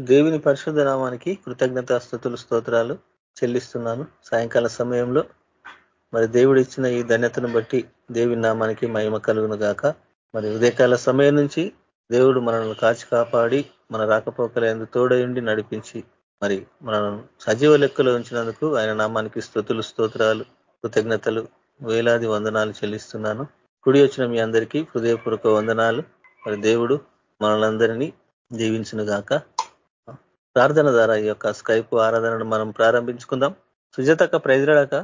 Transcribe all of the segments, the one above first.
దేవుని పరిశుద్ధ నామానికి కృతజ్ఞత స్థుతులు స్తోత్రాలు చెల్లిస్తున్నాను. సాయంకాల సమయంలో మరి దేవుడు ఇచ్చిన ఈ ధన్యతను బట్టి దేవుని నామానికి మహిమ కలుగును గాక. మరి ఉదయకాల సమయం నుంచి దేవుడు మనల్ని కాచి కాపాడి మన రాకపోకలందు తోడయుండి నడిపించి మరి మనను సజీవ లెక్కలో ఉంచినందుకు ఆయన నామానికి స్థుతులు స్తోత్రాలు కృతజ్ఞతలు వేలాది వందనాలు చెల్లిస్తున్నాను. కుడి వచ్చిన మీ అందరికీ హృదయపూర్వక వందనాలు. మరి దేవుడు మనలందరినీ దీవించును గాక. ప్రార్థన ద్వారా ఈ యొక్క స్కైప్ ఆరాధనను మనం ప్రారంభించుకుందాం. సుజాతక్క ప్రైజ్రాడక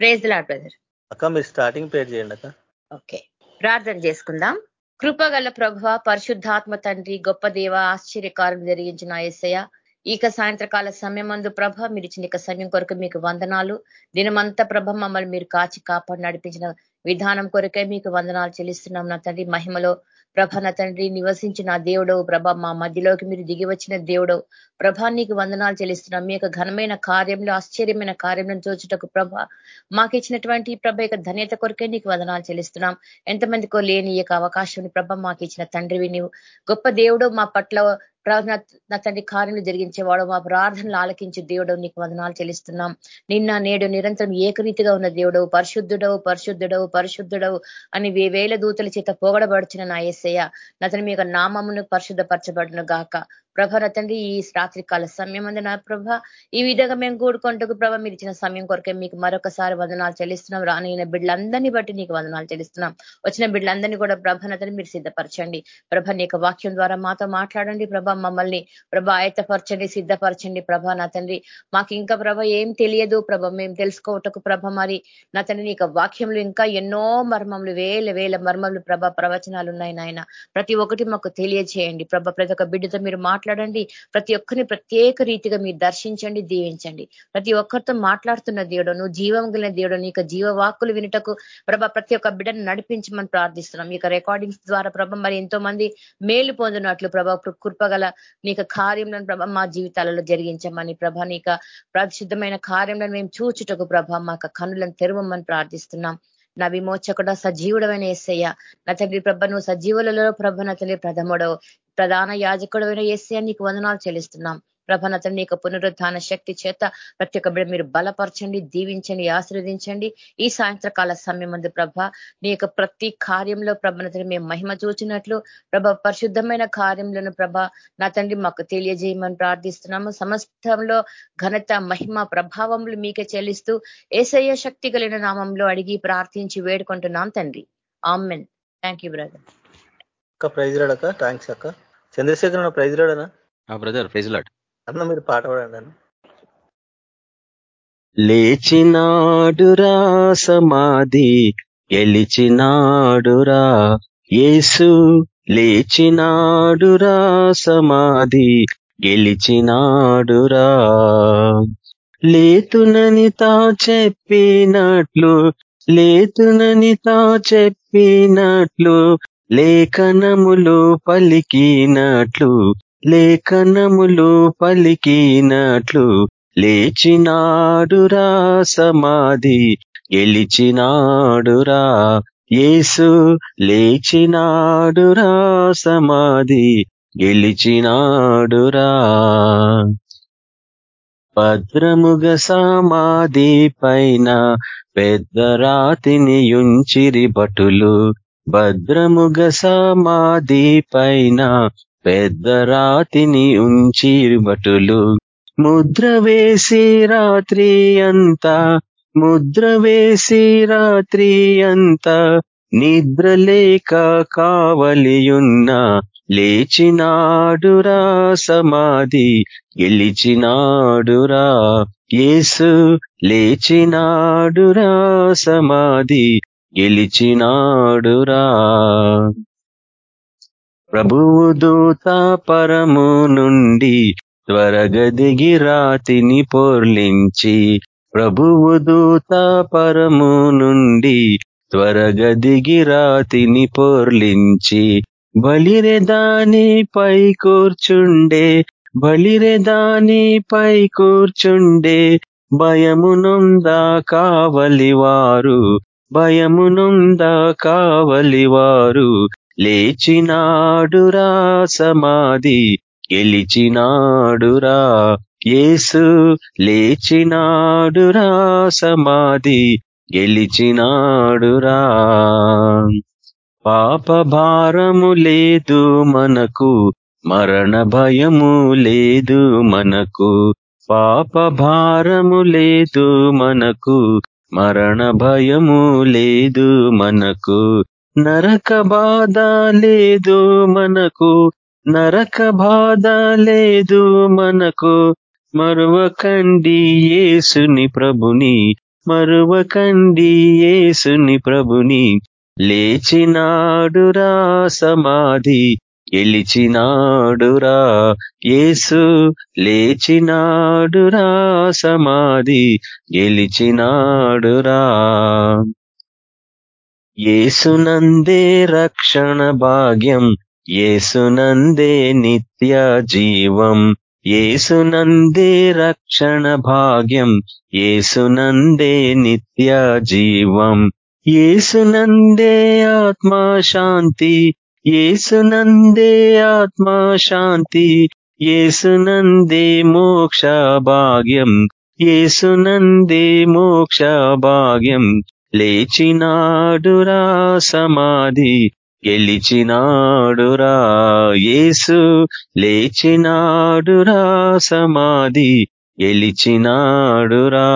ప్రేజ్ లాడ్ బ్రదర్. అక్క మీరు స్టార్టింగ్ పేరు చేయండి అక్క. ఓకే. ప్రార్థన చేసుకుందాం. కృపగల ప్రభ పరిశుద్ధాత్మ తండ్రి గొప్ప దేవ ఆశ్చర్యకారం జరిగించిన ఎస్సయ ఈక సాయంత్రకాల సమయం మందు ప్రభ మీరు ఇచ్చిన ఇక సమయం కొరకు మీకు వందనాలు. దినమంతా ప్రభ మమ్మల్ని మీరు కాచి కాపాడి నడిపించిన విధానం కొరకే మీకు వందనాలు చెల్లిస్తున్నాం నా తండ్రి. మహిమలో ప్రభ నా తండ్రి నివసించిన దేవుడవు ప్రభ మా మధ్యలోకి మీరు దిగి వచ్చిన దేవుడవు. ప్రభా నీకు వందనాలు చెల్లిస్తున్నాం. మీ యొక్క ఘనమైన కార్యంలో ఆశ్చర్యమైన కార్యంలో చూచుటకు ప్రభ మాకు ఇచ్చినటువంటి ప్రభ యొక్క ధన్యత కొరకే నీకు వందనాలు చెల్లిస్తున్నాం. ఎంతమందికో లేని ఈ యొక్క అవకాశం ప్రభ మాకు ఇచ్చిన తండ్రివి నీవు. గొప్ప దేవుడు మా పట్ల నా తండ్రి కార్యం జరిగించేవాడు. మా ప్రార్థనలు ఆలకించి దేవుడు నీకు వందనాలు చెల్లిస్తున్నాం. నిన్న నేడు నిరంతరం ఏకరీతిగా ఉన్న దేవుడవు. పరిశుద్ధుడవు పరిశుద్ధుడవు పరిశుద్ధుడవు అని వేల దూతల చేత పొగడబడుచున్న నా ఏసయ్య నతని మీ యొక్క నామమును పరిశుద్ధపరచబడును గాక ప్రభ తండ్రి ఈ రాత్రికాల సమయం అంది నా ప్రభ ఈ విధంగా మేము కూడుకుంటూ ప్రభ మీరు ఇచ్చిన సమయం కొరకే మీకు మరొకసారి వందనాలు చెల్లిస్తున్నాం. రానైన బిడ్డలందరినీ బట్టి నీకు వందనాలు చెల్లిస్తున్నాం. వచ్చిన బిడ్డలందరినీ కూడా ప్రభనతని మీరు సిద్ధపరచండి. ప్రభ నీ వాక్యం ద్వారా మాతో మాట్లాడండి ప్రభ మమ్మల్ని ప్రభ ఆయతపరచండి సిద్ధపరచండి ప్రభ నా తండ్రి. మాకు ఇంకా ప్రభ ఏం తెలియదు ప్రభ మేము తెలుసుకోవటకు ప్రభ మరి నా తండ్రి నీ వాక్యంలో ఇంకా ఎన్నో మర్మములు వేల వేల మర్మములు ప్రభ ప్రవచనాలు ఉన్నాయి నాయన. ప్రతి ఒక్కటి మాకు తెలియజేయండి. ప్రభ ప్రతి ఒక్క బిడ్డతో మీరు మాట్లాడండి మాట్లాడండి. ప్రతి ఒక్కరిని ప్రత్యేక రీతిగా మీరు దర్శించండి దీవించండి. ప్రతి ఒక్కరితో మాట్లాడుతున్న దేవుడు నువ్వు జీవం కలిగిన దేవుడు నీకు జీవవాక్కులు వినుటకు ప్రభ ప్రతి ఒక్క బిడ్డను నడిపించమని ప్రార్థిస్తున్నాం. ఈ రికార్డింగ్స్ ద్వారా ప్రభ మరి ఎంతో మంది మేలు పొందినట్లు ప్రభ కృపగల నీకు కార్యంలో ప్రభ మా జీవితాలలో జరిగించమని ప్రభ నీక పరిశుద్ధమైన కార్యంలో మేము చూచుటకు ప్రభ మా కనులను తెరవమని ప్రార్థిస్తున్నాం. నా విమోచకుడ సజీవుడమైన ఏసయ్య. నా తండ్రి ప్రభ నువ్వు సజీవులలో ప్రభ నా తండ్రి ప్రథముడవు. ప్రధాన యాజకుడమైన ఏసయ్య నీకు వందనాలు చెల్లిస్తున్నాం. ప్రభనతని నీకు పునరుద్ధాన శక్తి చేత ప్రతి ఒక్క బిడ్డ మీరు బలపరచండి దీవించండి ఆశీర్వదించండి. ఈ సాయంత్రకాల సమయం ముందు ప్రభ. నీ యొక్క ప్రతి కార్యంలో ప్రభనతని మేము మహిమ చూచినట్లు ప్రభ పరిశుద్ధమైన కార్యంలోను ప్రభ నా తండ్రి మాకు తెలియజేయమని ప్రార్థిస్తున్నాము. సమస్తంలో ఘనత మహిమ ప్రభావములు మీకే చెల్లిస్తూ ఏసయ్య శక్తి కలిగిన నామంలో అడిగి ప్రార్థించి వేడుకుంటున్నాం తండ్రి. ఆమెన్. థ్యాంక్ యూ బ్రదర్ అక్క ప్రైజ్ రాడక థ్యాంక్స్ అక్క. చంద్రశేఖర్ ప్రైజ్ రాడనా బ్రదర్ ప్రైజ్ లాడ్. అన్న మీరు పాట పాడండి లేచినాడురా సమాధి గెలిచినాడురా యేసు. లేచినాడురా సమాధి గెలిచినాడురా. లేతునని తా చెప్పినట్లు లేతునని తా చెప్పినట్లు లేఖనములు పలికినట్లు లేఖనములు పలికినట్లు లేచినాడురా సమాధి గెలిచినాడురా యేసు లేచినాడురా సమాధి గెలిచినాడురా. భద్రముగ సమాధి పైన పెద్ద రాతిని యుంచిరి భటులు భద్రముగ సమాధి పైన పెద్ద రాతిని ఉంచి భటులు. ముద్ర వేసి రాత్రి అంతా ముద్ర వేసి రాత్రి అంతా నిద్రలేక కావలియున్న లేచినాడురా సమాధి గెలిచినాడురా యేసు లేచినాడురా సమాధి గెలిచినాడురా. ప్రభువు దూత పరము నుండి త్వరగదిగి రాతిని పొర్లించి ప్రభువు దూత పరము నుండి త్వరగదిగి రాతిని బలిరే దాని పై కూర్చుండే బలిరే దాని పై కూర్చుండే భయమునుందా కావలివారు భయమునుందా కావలివారు లేచినాడురా సమాధి గెలిచినాడురా యేసు. లేచినాడురా సమాధి గెలిచినాడురా. పాప భారము లేదు మనకు మరణ భయము లేదు మనకు. పాప భారము లేదు మనకు మరణ భయము లేదు మనకు. నరక బాధ లేదు మనకు నరక బాధ లేదు మనకు. మరువకండి యేసుని ప్రభుని మరువకండి యేసుని ప్రభుని. లేచినాడురా సమాధి గెలిచినాడురా యేసు. లేచినాడురా సమాధి గెలిచినాడురా. ఏసునందే రక్షణ భాగ్యం ఏసునందే నిత్య జీవం ఏసునందే రక్షణ భాగ్యం ఏసునందే నిత్య జీవం. ఏసునందే ఆత్మ శాంతి యేసునందే ఆత్మ శాంతి యేసునందే మోక్ష భాగ్యం ఏసునందే మోక్ష భాగ్యం. లేచినాడురా సమాధి గెలిచినాడురా యేసు. లేచినాడురా సమాధి గెలిచినాడురా.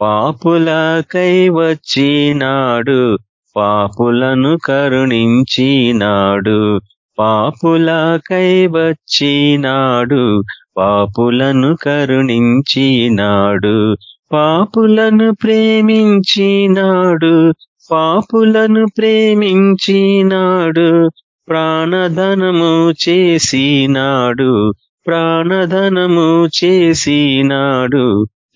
పాపులకై వచ్చినాడు పాపులను కరుణించినాడు. పాపులకై వచ్చినాడు పాపులను కరుణించినాడు. పాపులను ప్రేమించినాడు పాపులను ప్రేమించినాడు ప్రాణధనము చేసినాడు ప్రాణధనము చేసినాడు.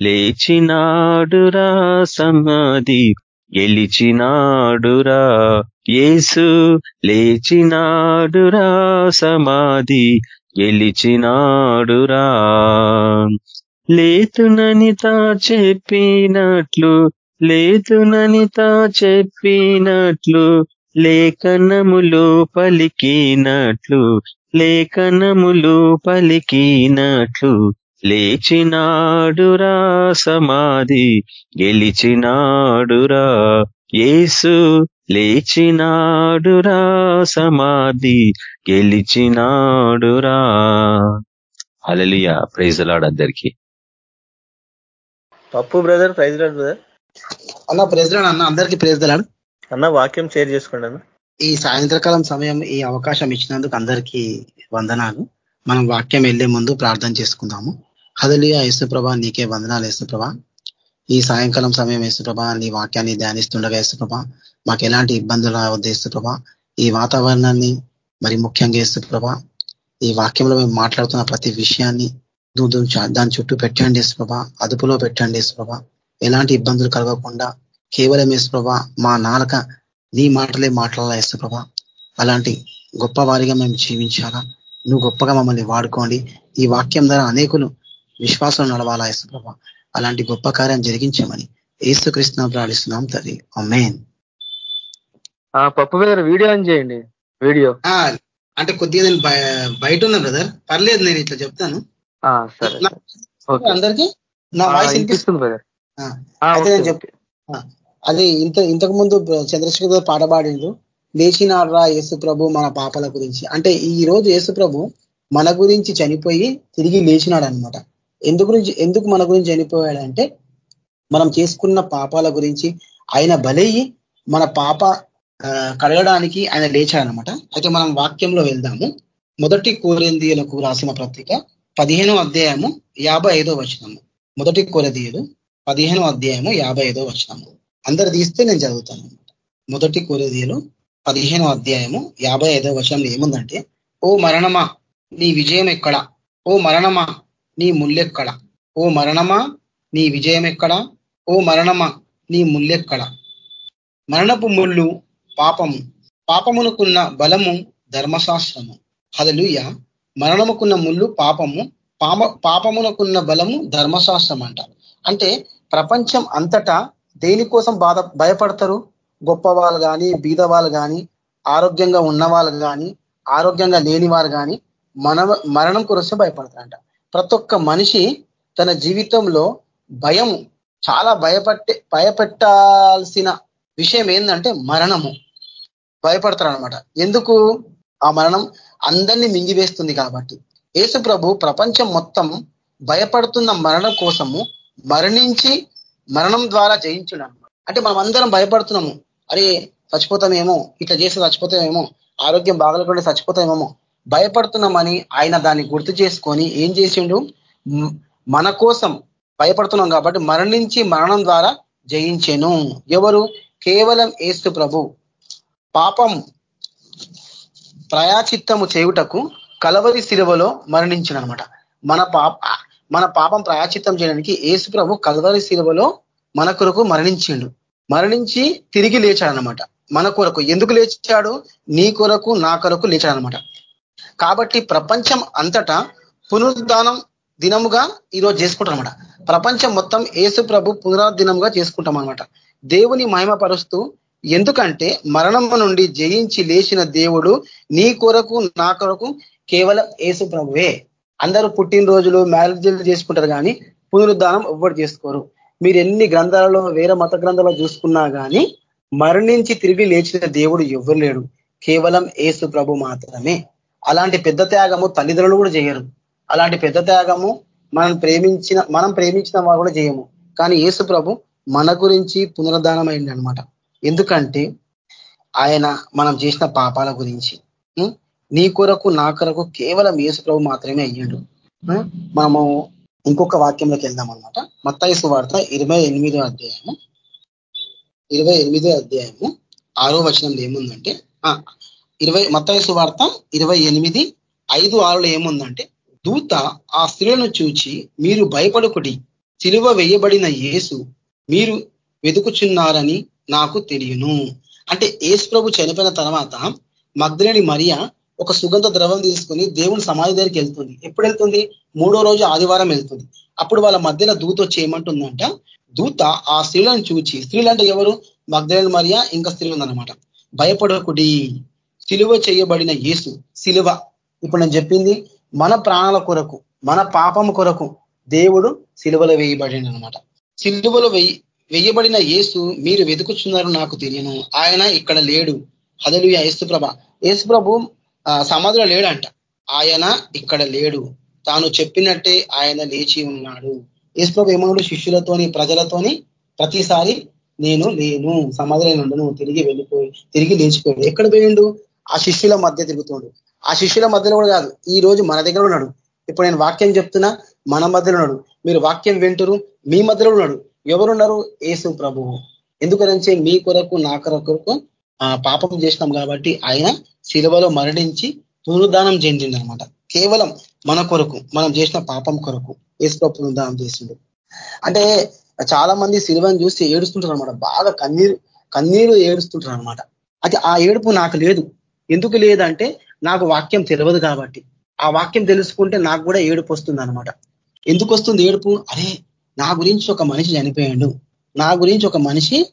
లేచినాడురా సమాధి గెలిచినాడురా యేసు. లేచినాడురా సమాధి గెలిచినాడురా లేతునని తా చెప్పినట్లు లేతునని తా చెప్పినట్లు లేఖనములు పలికినట్లు లేఖనములు పలికినట్లు లేచినాడురా సమాధి గెలిచినాడురా యేసు లేచినాడురా సమాధి గెలిచినాడురా. అలలియ praise lord Pappu brother praise lord brother? అన్న ప్రెసిడెంట్ అన్న అందరికీ ప్రేజ్దలాడు అన్న. వాక్యం షేర్ చేసుకోండి అన్న. ఈ సాయంత్రకాలం సమయం ఈ అవకాశం ఇచ్చినందుకు అందరికీ వందనాలు. మనం వాక్యం వెళ్ళే ముందు ప్రార్థన చేసుకుందాము. హదలియా యేసుప్రభ నీకే వందనాలు యేసుప్రభ. ఈ సాయంకాలం సమయం యేసుప్రభ నీ వాక్యాన్ని ధ్యానిస్తుండగా యేసుప్రభ. మాకు ఎలాంటి ఇబ్బందులు రావద్దు యేసుప్రభ. ఈ వాతావరణాన్ని మరి ముఖ్యంగా యేసుప్రభ. ఈ వాక్యంలో మేము మాట్లాడుతున్న ప్రతి విషయాన్ని దాని చుట్టూ పెట్టండి యేసుప్రభ అదుపులో పెట్టండి యేసుప్రభ ఎలాంటి ఇబ్బందులు కలగకుండా కేవలం యేసుప్రభ మా నాలక నీ మాటలే మాట్లాడాలా యేసుప్రభ అలాంటి గొప్ప వారిగా మేము జీవించాలా. నువ్వు గొప్పగా మమ్మల్ని వాడుకోండి. ఈ వాక్యం ద్వారా అనేకులు విశ్వాసం నడవాలా యేసుప్రభ అలాంటి గొప్ప కార్యం జరిగించమని ఏసు కృష్ణ ప్రార్థిస్తున్నాం తల్లి. అమ్మేన్ పప్పు మీద వీడియో ఆన్ చేయండి. వీడియో. అంటే కొద్దిగా నేను బయట ఉన్నా బ్రదర్. పర్లేదు నేను ఇట్లా చెప్తాను. సరే నా- అందరికీ నా ఆ, వాయిస్ వినిపిస్తుంది బ్రదర్. అయితే నేను చెప్ అది ఇంత ఇంతకు ముందు చంద్రశేఖర్ పాట పాడిండు. లేచినాడ్రా యేసు ప్రభు మన పాపల గురించి. అంటే ఈ రోజు యేసు ప్రభు మన గురించి చనిపోయి తిరిగి లేచినాడు అనమాట ఎందుకు గురించి ఎందుకు మన గురించి చనిపోయాడంటే మనం చేసుకున్న పాపాల గురించి. ఆయన బలయ్యి మన పాప కడగడానికి ఆయన లేచాడనమాట అయితే మనం వాక్యంలో వెళ్దాము. మొదటి కోరిందీయులకు రాసిన పత్రిక పదిహేనో అధ్యాయము యాభై ఐదో వచనము. మొదటి కొరదీయుడు పదిహేనో అధ్యాయము యాభై ఐదో వచనము. అందరు తీస్తే నేను చదువుతాను అనమాట మొదటి కొరదీయులు పదిహేనో అధ్యాయము యాభై ఐదో వచనంలో ఏముందంటే ఓ మరణమా నీ విజయం ఎక్కడ? ఓ మరణమా నీ ముల్లెక్కడ ఓ మరణమా నీ విజయం ఎక్కడ? ఓ మరణమా నీ ముల్లెక్కడ మరణపు ముళ్ళు పాపము. పాపమునకున్న బలము ధర్మశాస్త్రము. హదలుయ మరణముకున్న ముళ్ళు పాపము పాప పాపమునకున్న బలము ధర్మశాస్త్రం అంట. అంటే ప్రపంచం అంతటా దేనికోసం బాధ భయపడతారు? గొప్ప వాళ్ళు కానీ బీద వాళ్ళు కానీ ఆరోగ్యంగా ఉన్న వాళ్ళు కానీ ఆరోగ్యంగా లేని వారు కానీ మన మరణం కొరసే భయపడతారంట. ప్రతి ఒక్క మనిషి తన జీవితంలో భయం చాలా భయపట్టే భయపెట్టాల్సిన విషయం ఏంటంటే మరణము. భయపడతారు అనమాట ఎందుకు? ఆ మరణం అందరినీ మింగివేస్తుంది కాబట్టి. యేసు ప్రభు ప్రపంచం మొత్తం భయపడుతున్న మరణం కోసము మరణించి మరణం ద్వారా జయించడం అంటే మనం అందరం భయపడుతున్నాము. అరే చచ్చిపోతామేమో ఇట్లా చేస్తే చచ్చిపోతామేమో ఆరోగ్యం బాగలకుండా చచ్చిపోతామేమో భయపడుతున్నామని ఆయన దాన్ని గుర్తు చేసుకొని ఏం చేసిండు? మన కోసం భయపడుతున్నాం కాబట్టి మరణించి మరణం ద్వారా జయించెను. ఎవరు? కేవలం ఏస్తు ప్రభు. పాపం ప్రయాచిత్తము చేయుటకు కలవరి శిలువలో మరణించిన అనమాట మన పాప మన పాపం ప్రయాచిత్తం చేయడానికి ఏసు ప్రభు కలవరి శిలువలో మన కొరకు మరణించిండు. మరణించి తిరిగి లేచాడనమాట. మన కొరకు ఎందుకు లేచాడు? నీ కొరకు నా కొరకు లేచాడనమాట. కాబట్టి ప్రపంచం అంతటా పునరుద్ధానం దినముగా ఈరోజు చేసుకుంటాం అనమాట ప్రపంచం మొత్తం ఏసు ప్రభు పునరుద్ధినంగా చేసుకుంటాం అనమాట దేవుని మహిమపరుస్తూ ఎందుకంటే మరణము నుండి జయించి లేచిన దేవుడు నీ కొరకు నా కొరకు కేవలం ఏసు ప్రభువే. అందరూ పుట్టినరోజులు మ్యారేజ్లు చేసుకుంటారు కానీ పునరుద్ధానం ఎవ్వరు చేసుకోరు. మీరు ఎన్ని గ్రంథాలలో వేరే మత గ్రంథాలలో చూసుకున్నా కానీ మరణించి తిరిగి లేచిన దేవుడు ఎవ్వరు లేడు. కేవలం ఏసు ప్రభు మాత్రమే. అలాంటి పెద్ద త్యాగము తల్లిదండ్రులు కూడా చేయరు. అలాంటి పెద్ద త్యాగము మనం ప్రేమించిన మనం ప్రేమించిన వారు కూడా చేయము. కానీ ఏసు ప్రభు మన గురించి పునరుద్ధానం అయింది అనమాట ఎందుకంటే ఆయన మనం చేసిన పాపాల గురించి నీ కొరకు నా కొరకు కేవలం యేసు ప్రభు మాత్రమే అయ్యాడు. మనము ఇంకొక వాక్యంలోకి వెళ్దాం అనమాట మత్తాయసు వార్త ఇరవై ఎనిమిదో అధ్యాయము. ఇరవై ఎనిమిదో అధ్యాయము. ఆరో వచనంలో ఏముందంటే ఇరవై మత్తాయసు వార్త ఇరవై ఎనిమిది ఐదు ఆరులో ఏముందంటే దూత ఆ స్త్రీలను చూచి మీరు భయపడుకుడి సిలువ వేయబడిన యేసు మీరు వెతుకుచున్నారని నాకు తెలియను. అంటే ఏసు ప్రభు చనిపోయిన తర్వాత మగ్ధులేని మరియా ఒక సుగంధ ద్రవం తీసుకుని దేవుని సమాధి దగ్గరికి వెళ్తుంది. ఎప్పుడు వెళ్తుంది? మూడో రోజు ఆదివారం వెళ్తుంది. అప్పుడు వాళ్ళ మధ్యలో దూత వచ్చి ఏమంటుందంట? దూత ఆ స్త్రీలను చూచి స్త్రీలు అంటే ఎవరు? మగ్ధులేని మరియా ఇంకా స్త్రీలు ఉందన్నమాట. భయపడకుడి. సిలువ చేయబడిన యేసు సిలువ. ఇప్పుడు నేను చెప్పింది మన ప్రాణాల కొరకు మన పాపం కొరకు దేవుడు సిలువలో వేయబడి అనమాట సిలువలో వెయ్యి వెయ్యబడిన యేసు మీరు వెతుకుచున్నారు నాకు తెలియను. ఆయన ఇక్కడ లేడు. హదలు యేసుప్రభ యేసుప్రభు సమాధిలో లేడంట. ఆయన ఇక్కడ లేడు. తాను చెప్పినట్టే ఆయన లేచి ఉన్నాడు. యేసుప్రభు ఏమన్నాడు? శిష్యులతోని ప్రజలతోని ప్రతిసారి నేను లేను. సమాధిలో ఉండను తిరిగి వెళ్ళిపోయి తిరిగి లేచిపోయాడు ఎక్కడ పోయిండు? ఆ శిష్యుల మధ్య తిరుగుతుండు. ఆ శిష్యుల మధ్యలో కూడా కాదు ఈ రోజు మన దగ్గర ఉన్నాడు. ఇప్పుడు నేను వాక్యం చెప్తున్నా మన మధ్యలో ఉన్నాడు. మీరు వాక్యం వింటురు మీ మధ్యలో ఉన్నాడు. ఎవరున్నారు? ఏసు ప్రభువు. ఎందుకనంటే మీ కొరకు నా కొరకు పాపం చేసినాం కాబట్టి ఆయన శిలువలో మరణించి పునరుదానం చెందింది అనమాట కేవలం మన కొరకు మనం చేసిన పాపం కొరకు ఏసు పునరుదానం చేసిండు. అంటే చాలా మంది శిలువను చూసి ఏడుస్తుంటారు అనమాట బాగా కన్నీరు కన్నీరు ఏడుస్తుంటారు అనమాట అది ఆ ఏడుపు నాకు లేదు. ఎందుకు లేదంటే నాకు వాక్యం తెలియదు కాబట్టి. ఆ వాక్యం తెలుసుకుంటే నాకు కూడా ఏడుపు వస్తుంది అనమాట ఎందుకు వస్తుంది ఏడుపు? అరే నా గురించి ఒక మనిషి చనిపోయాడు. నా గురించి ఒక మనిషి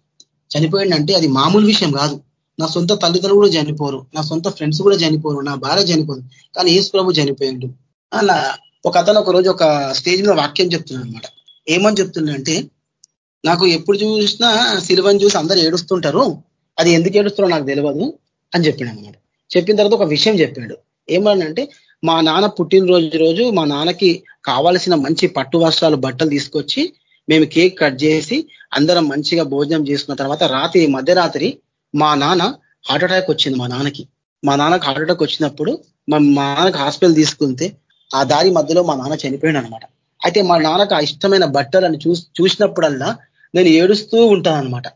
చనిపోయాడు అంటే అది మామూలు విషయం కాదు. నా సొంత తల్లిదండ్రులు కూడా చనిపోరు. నా సొంత ఫ్రెండ్స్ కూడా చనిపోరు. నా భార్య చనిపోరు కానీ ఏసు ప్రభు చనిపోయాడు. అలా ఒక అతను ఒక రోజు ఒక స్టేజ్ మీద వాక్యం చెప్తున్నాడు అనమాట ఏమని చెప్తుండంటే నాకు ఎప్పుడు చూసినా సిలువని చూసి అందరు ఏడుస్తుంటారు. అది ఎందుకు ఏడుస్తారో నాకు తెలియదు అని చెప్పాడు అనమాట చెప్పిన తర్వాత ఒక విషయం చెప్పాడు. ఏమనంటే మా నాన్న పుట్టినరోజు రోజు మా నాన్నకి కావాల్సిన మంచి పట్టు వస్త్రాలు బట్టలు తీసుకొచ్చి మేము కేక్ కట్ చేసి అందరం మంచిగా భోజనం చేసుకున్న తర్వాత రాత్రి మధ్యరాత్రి మా నాన్న హార్ట్ అటాక్ వచ్చింది మా నాన్నకి. మా నాన్నకు హార్ట్ అటాక్ వచ్చినప్పుడు మా నాన్నకు హాస్పిటల్ తీసుకుంటే ఆ దారి మధ్యలో మా నాన్న చనిపోయాడు అనమాట అయితే మా నాన్నకు ఆ ఇష్టమైన బట్టలను చూ చూసినప్పుడల్లా నేను ఏడుస్తూ ఉంటాను అనమాట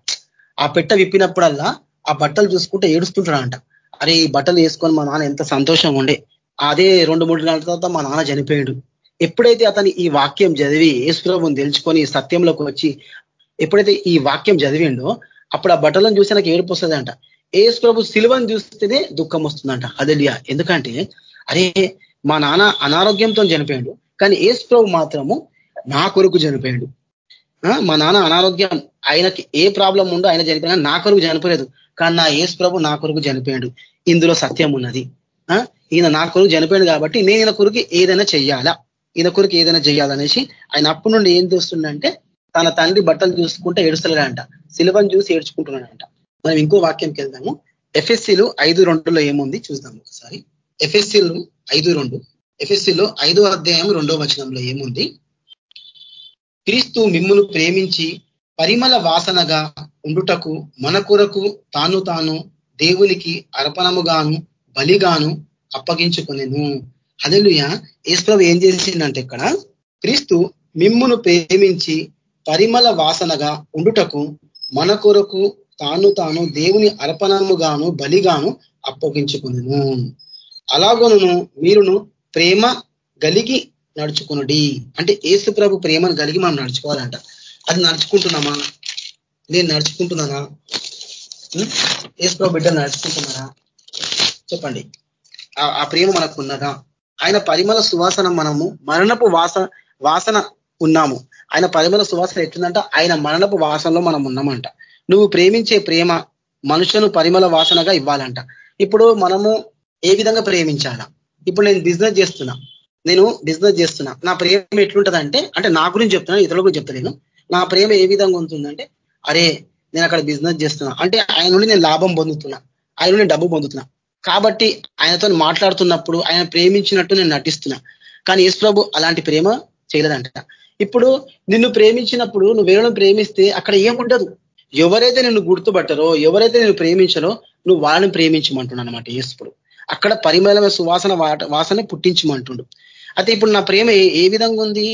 ఆ పెట్ట విప్పినప్పుడల్లా ఆ బట్టలు చూసుకుంటే ఏడుస్తుంటాడంట. అరే ఈ బట్టలు వేసుకొని మా నాన్న ఎంత సంతోషంగా ఉండే. అదే రెండు మూడు నెలల తర్వాత మా నాన్న చనిపోయాడు. ఎప్పుడైతే అతను ఈ వాక్యం చదివి ఏసుప్రభుని తెలుసుకొని సత్యంలోకి వచ్చి ఎప్పుడైతే ఈ వాక్యం చదివిండో అప్పుడు ఆ బట్టలను చూసి నాకు ఏడుపు వస్తుందంట. ఏసు ప్రభు సిలువను చూస్తేనే దుఃఖం వస్తుందంట. అదలియా ఎందుకంటే అరే మా నాన్న అనారోగ్యంతో చనిపోయాడు కానీ ఏసు ప్రభు మాత్రము నా కొరకు చనిపోయాడు. మా నాన్న అనారోగ్యం ఆయనకి ఏ ప్రాబ్లం ఉందో ఆయన చనిపోయినా నా కొరకు చనిపోలేదు కానీ నా ఏసు ప్రభు నా కొరకు చనిపోయాడు. ఇందులో సత్యం ఉన్నది. ఈయన నా కొరకు చనిపోయాడు కాబట్టి నేను ఈయన కొరకు ఏదైనా చెయ్యాలా? ఈయన కొరకు ఏదైనా చేయాలనేసి ఆయన అప్పటి నుండి ఏం చూస్తుండంటే తన తండ్రి బట్టలు చూసుకుంటే ఏడుస్తలేడంట. సిలువను చూసి ఏడ్చుకుంటున్నాడంట. మనం ఇంకో వాక్యంకి వెళ్దాము. ఎఫ్ఎస్సీలు ఐదు రెండులో ఏముంది? చూద్దాం ఒకసారి. ఎఫ్ఎస్సీలు ఐదు రెండు. ఎఫ్ఎస్సీలో ఐదో అధ్యాయం రెండో వచనంలో ఏముంది? క్రీస్తు మిమ్మును ప్రేమించి పరిమళ వాసనగా ఉండుటకు మన కొరకు తాను తాను దేవునికి అర్పణముగాను బలిగాను అప్పగించుకునేను. అదలుయ ఈశ్వరు ఏం చేసిందంటే ఇక్కడ క్రీస్తు మిమ్మును ప్రేమించి పరిమళ వాసనగా ఉండుటకు మన కొరకు తాను తాను దేవుని అర్పణముగాను బలిగాను అప్పగించుకును అలాగోను మీరును ప్రేమ గలిగి నడుచుకునుడి. అంటే ఏసు ప్రభు ప్రేమను కలిగి మనం నడుచుకోవాలంట. అది నడుచుకుంటున్నామా? నేను నడుచుకుంటున్నానా? ఏసు ప్రభు బిడ్డ నడుచుకుంటున్నారా? చెప్పండి. ఆ ప్రేమ మనకు ఉన్నదా ఆయన పరిమళ సువాసన మనము మరణపు వాసన వాసన ఉన్నాము. ఆయన పరిమళ సువాసన ఎట్టుందంట ఆయన మరణపు వాసనలో మనం ఉన్నామంట. నువ్వు ప్రేమించే ప్రేమ మనుషులను పరిమళ వాసనగా ఇవ్వాలంట. ఇప్పుడు మనము ఏ విధంగా ప్రేమించాలా? ఇప్పుడు నేను బిజినెస్ చేస్తున్నా. నేను బిజినెస్ చేస్తున్నా. నా ప్రేమ ఎట్లుంటుందంటే అంటే నా గురించి చెప్తున్నా ఇతరుల గురించి చెప్తలేను నా ప్రేమ ఏ విధంగా ఉంటుందంటే అరే నేను అక్కడ బిజినెస్ చేస్తున్నా. అంటే ఆయన నుండి నేను లాభం పొందుతున్నా. ఆయన నుండి డబ్బు పొందుతున్నా. కాబట్టి ఆయనతో మాట్లాడుతున్నప్పుడు ఆయన ప్రేమించినట్టు నేను నటిస్తున్నా. కానీ యేసు ప్రభు అలాంటి ప్రేమ చేయలేదంట. ఇప్పుడు నిన్ను ప్రేమించినప్పుడు నువ్వు వేరే ప్రేమిస్తే అక్కడ ఏముండదు? ఎవరైతే నిన్ను గుర్తుపట్టరో ఎవరైతే నేను ప్రేమించరో నువ్వు వాళ్ళని ప్రేమించమంటున్నా అనమాట యేసుప్పుడు అక్కడ పరిమళమైన సువాసన వాసన పుట్టించమంటుండు. అయితే ఇప్పుడు నా ప్రేమ ఏ విధంగా ఉంది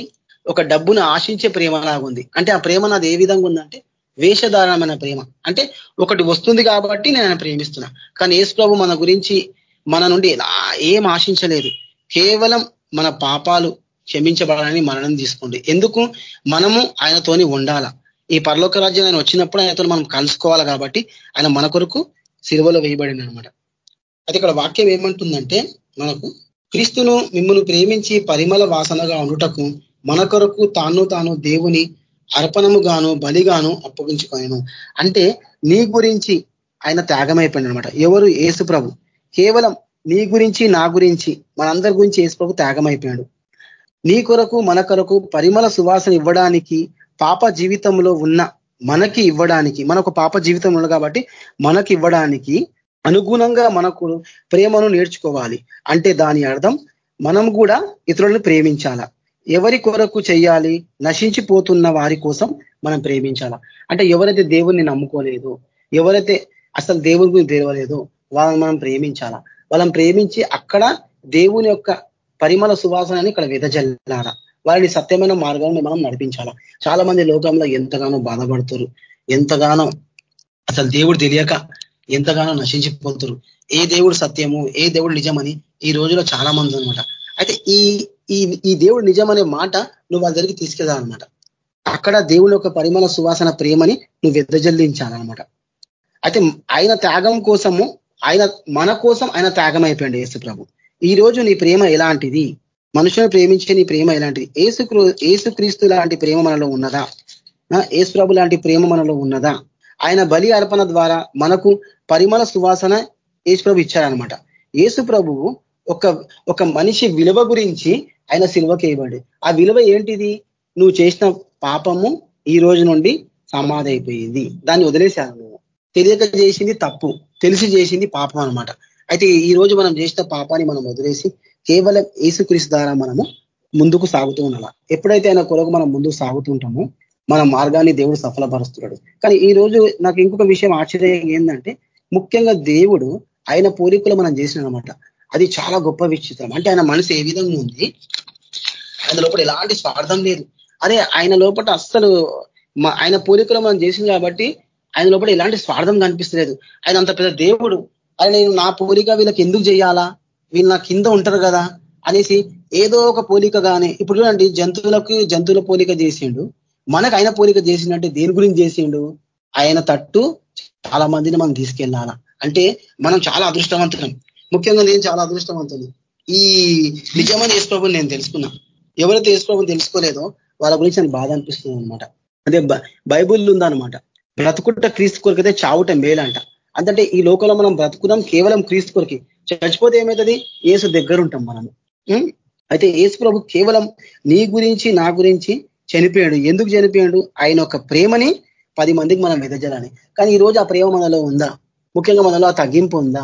ఒక డబ్బును ఆశించే ప్రేమ ఉంది అంటే ఆ ప్రేమ నాది ఏ విధంగా ఉందంటే వేషధారణమైన ప్రేమ. అంటే ఒకటి వస్తుంది కాబట్టి నేను ఆయన ప్రేమిస్తున్నా. కానీ యేసు ప్రభు మన గురించి మన నుండి ఏం ఆశించలేదు. కేవలం మన పాపాలు క్షమించబడాలని మరణం తీసుకోండి. ఎందుకు? మనము ఆయనతోని ఉండాల? ఈ పరలోక రాజ్యం ఆయన వచ్చినప్పుడు ఆయనతో మనం కలుసుకోవాలి కాబట్టి ఆయన మన కొరకు సిలువలో వేయబడింది అనమాట అయితే ఇక్కడ వాక్యం ఏమంటుందంటే మనకు క్రీస్తును మిమ్మల్ని ప్రేమించి పరిమళ వాసనగా ఉండుటకు మన కొరకు తాను తాను దేవుని అర్పణముగాను బలిగాను అప్పగించుకోను అంటే నీ గురించి ఆయన త్యాగమైపోయింది అనమాట ఎవరు? ఏసు ప్రభు. కేవలం నీ గురించి నా గురించి మనందరి గురించి ఏసు ప్రభు త్యాగమైపోయాడు నీ కొరకు మన కొరకు పరిమళ సువాసన ఇవ్వడానికి పాప జీవితంలో ఉన్న మనకి ఇవ్వడానికి మనకు పాప జీవితం ఉంది కాబట్టి మనకి ఇవ్వడానికి అనుగుణంగా మనకు ప్రేమను నేర్చుకోవాలి. అంటే దాని అర్థం మనం కూడా ఇతరులను ప్రేమించాలా? ఎవరి కొరకు చేయాలి నశించిపోతున్న వారి కోసం మనం ప్రేమించాలా? అంటే ఎవరైతే దేవుణ్ణి నమ్ముకోలేదు ఎవరైతే అసలు దేవుని గురించి తెలియలేదు వాళ్ళని మనం ప్రేమించాలా? వాళ్ళని ప్రేమించి అక్కడ దేవుని యొక్క పరిమళ సువాసనని ఇక్కడ విదజల్లాల? వారిని సత్యమైన మార్గాన్ని మనం నడిపించాలా? చాలా మంది లోకంలో ఎంతగానో బాధపడుతారు ఎంతగానో అసలు దేవుడు తెలియక ఎంతగానో నశించిపోతురు. ఏ దేవుడు సత్యము ఏ దేవుడు నిజమని ఈ రోజులో చాలా మంది అనమాట. అయితే ఈ ఈ ఈ దేవుడు నిజం అనే మాట నువ్వు వాళ్ళ దగ్గరికి తీసుకెళ్ళాలన్నమాట అక్కడ దేవుని యొక్క పరిమళ సువాసన ప్రేమని నువ్వు వెద్దజల్లించాలన్నమాట అయితే ఆయన త్యాగం కోసము ఆయన మన కోసం ఆయన త్యాగం అయిపోయింది యేసు ప్రభు. ఈ రోజు నీ ప్రేమ ఎలాంటిది? మనుషులను ప్రేమించే నీ ప్రేమ ఎలాంటిది? ఏసు ఏసు క్రీస్తు లాంటి ప్రేమ మనలో ఉన్నదా? ఏసు ప్రభు లాంటి ప్రేమ మనలో ఉన్నదా? ఆయన బలి అర్పణ ద్వారా మనకు పరిమళ సువాసన ఏసు ప్రభు ఇచ్చారనమాట ఏసు ప్రభువు ఒక ఒక మనిషి విలువ గురించి ఆయన సిల్వకి వేయబడి ఆ విలువ ఏంటిది? నువ్వు చేసిన పాపము ఈ రోజు నుండి సమాధి అయిపోయింది దాన్ని వదిలేశాను నువ్వు. తెలియక చేసింది తప్పు. తెలిసి చేసింది పాపం అనమాట అయితే ఈ రోజు మనం చేసిన పాపాన్ని మనం వదిలేసి కేవలం ఏసుక్రీస్తు ద్వారా మనము ముందుకు సాగుతూ ఉండాల? ఎప్పుడైతే ఆయన కొరకు మనం ముందుకు సాగుతుంటామో మన మార్గాన్ని దేవుడు సఫలపరుస్తున్నాడు. కానీ ఈ రోజు నాకు ఇంకొక విషయం ఆశ్చర్యం ఏంటంటే ముఖ్యంగా దేవుడు ఆయన పోలికలు మనం చేసిన అనమాట అది చాలా గొప్ప విచిత్రం. అంటే ఆయన మనసు ఏ విధంగా ఉంది? ఆయన లోపల ఎలాంటి స్వార్థం లేదు. అదే ఆయన లోపల అస్సలు ఆయన పోలికలు మనం చేసింది కాబట్టి ఆయన లోపల ఎలాంటి స్వార్థం కనిపిస్తలేదు. ఆయన అంత పెద్ద దేవుడు. అది నేను నా పోలిక వీళ్ళకి ఎందుకు చేయాలా? వీళ్ళు నా కింద ఉంటారు కదా అనేసి ఏదో ఒక పోలిక కానీ ఇప్పుడు చూడండి జంతువులకు జంతువుల పోలిక చేసిండు. మనకు ఆయన పోలిక చేసిండంటే దేని గురించి చేసిండు? ఆయన తట్టు చాలా మందిని మనం తీసుకెళ్ళాలా? అంటే మనం చాలా అదృష్టవంతులం. ముఖ్యంగా నేను చాలా అదృష్టవంతుని. ఈ నిజమైన యేసుప్రభుని నేను తెలుసుకున్నా. ఎవరైతే యేసుప్రభుని తెలుసుకోలేదో వాళ్ళ గురించి నాకు బాధ అనిపిస్తుంది అనమాట అదే బైబుల్ ఉందనమాట బ్రతుకుట క్రీస్తు కొరకైతే చావుట మేలంట. అంటే ఈ లోకంలో మనం బ్రతుకుదాం కేవలం క్రీస్తు కొరకి. చచ్చిపోతే ఏమవుతుంది ఏసు దగ్గర ఉంటాం మనము అయితే ఏసు ప్రభు కేవలం నీ గురించి నా గురించి చనిపోయాడు. ఎందుకు చనిపోయాడు? ఆయన ఒక ప్రేమని పది మందికి మనం వెదజాలని కానీ ఈ రోజు ఆ ప్రేమ మనలో ఉందా? ముఖ్యంగా మనలో ఆ తగ్గింపు ఉందా?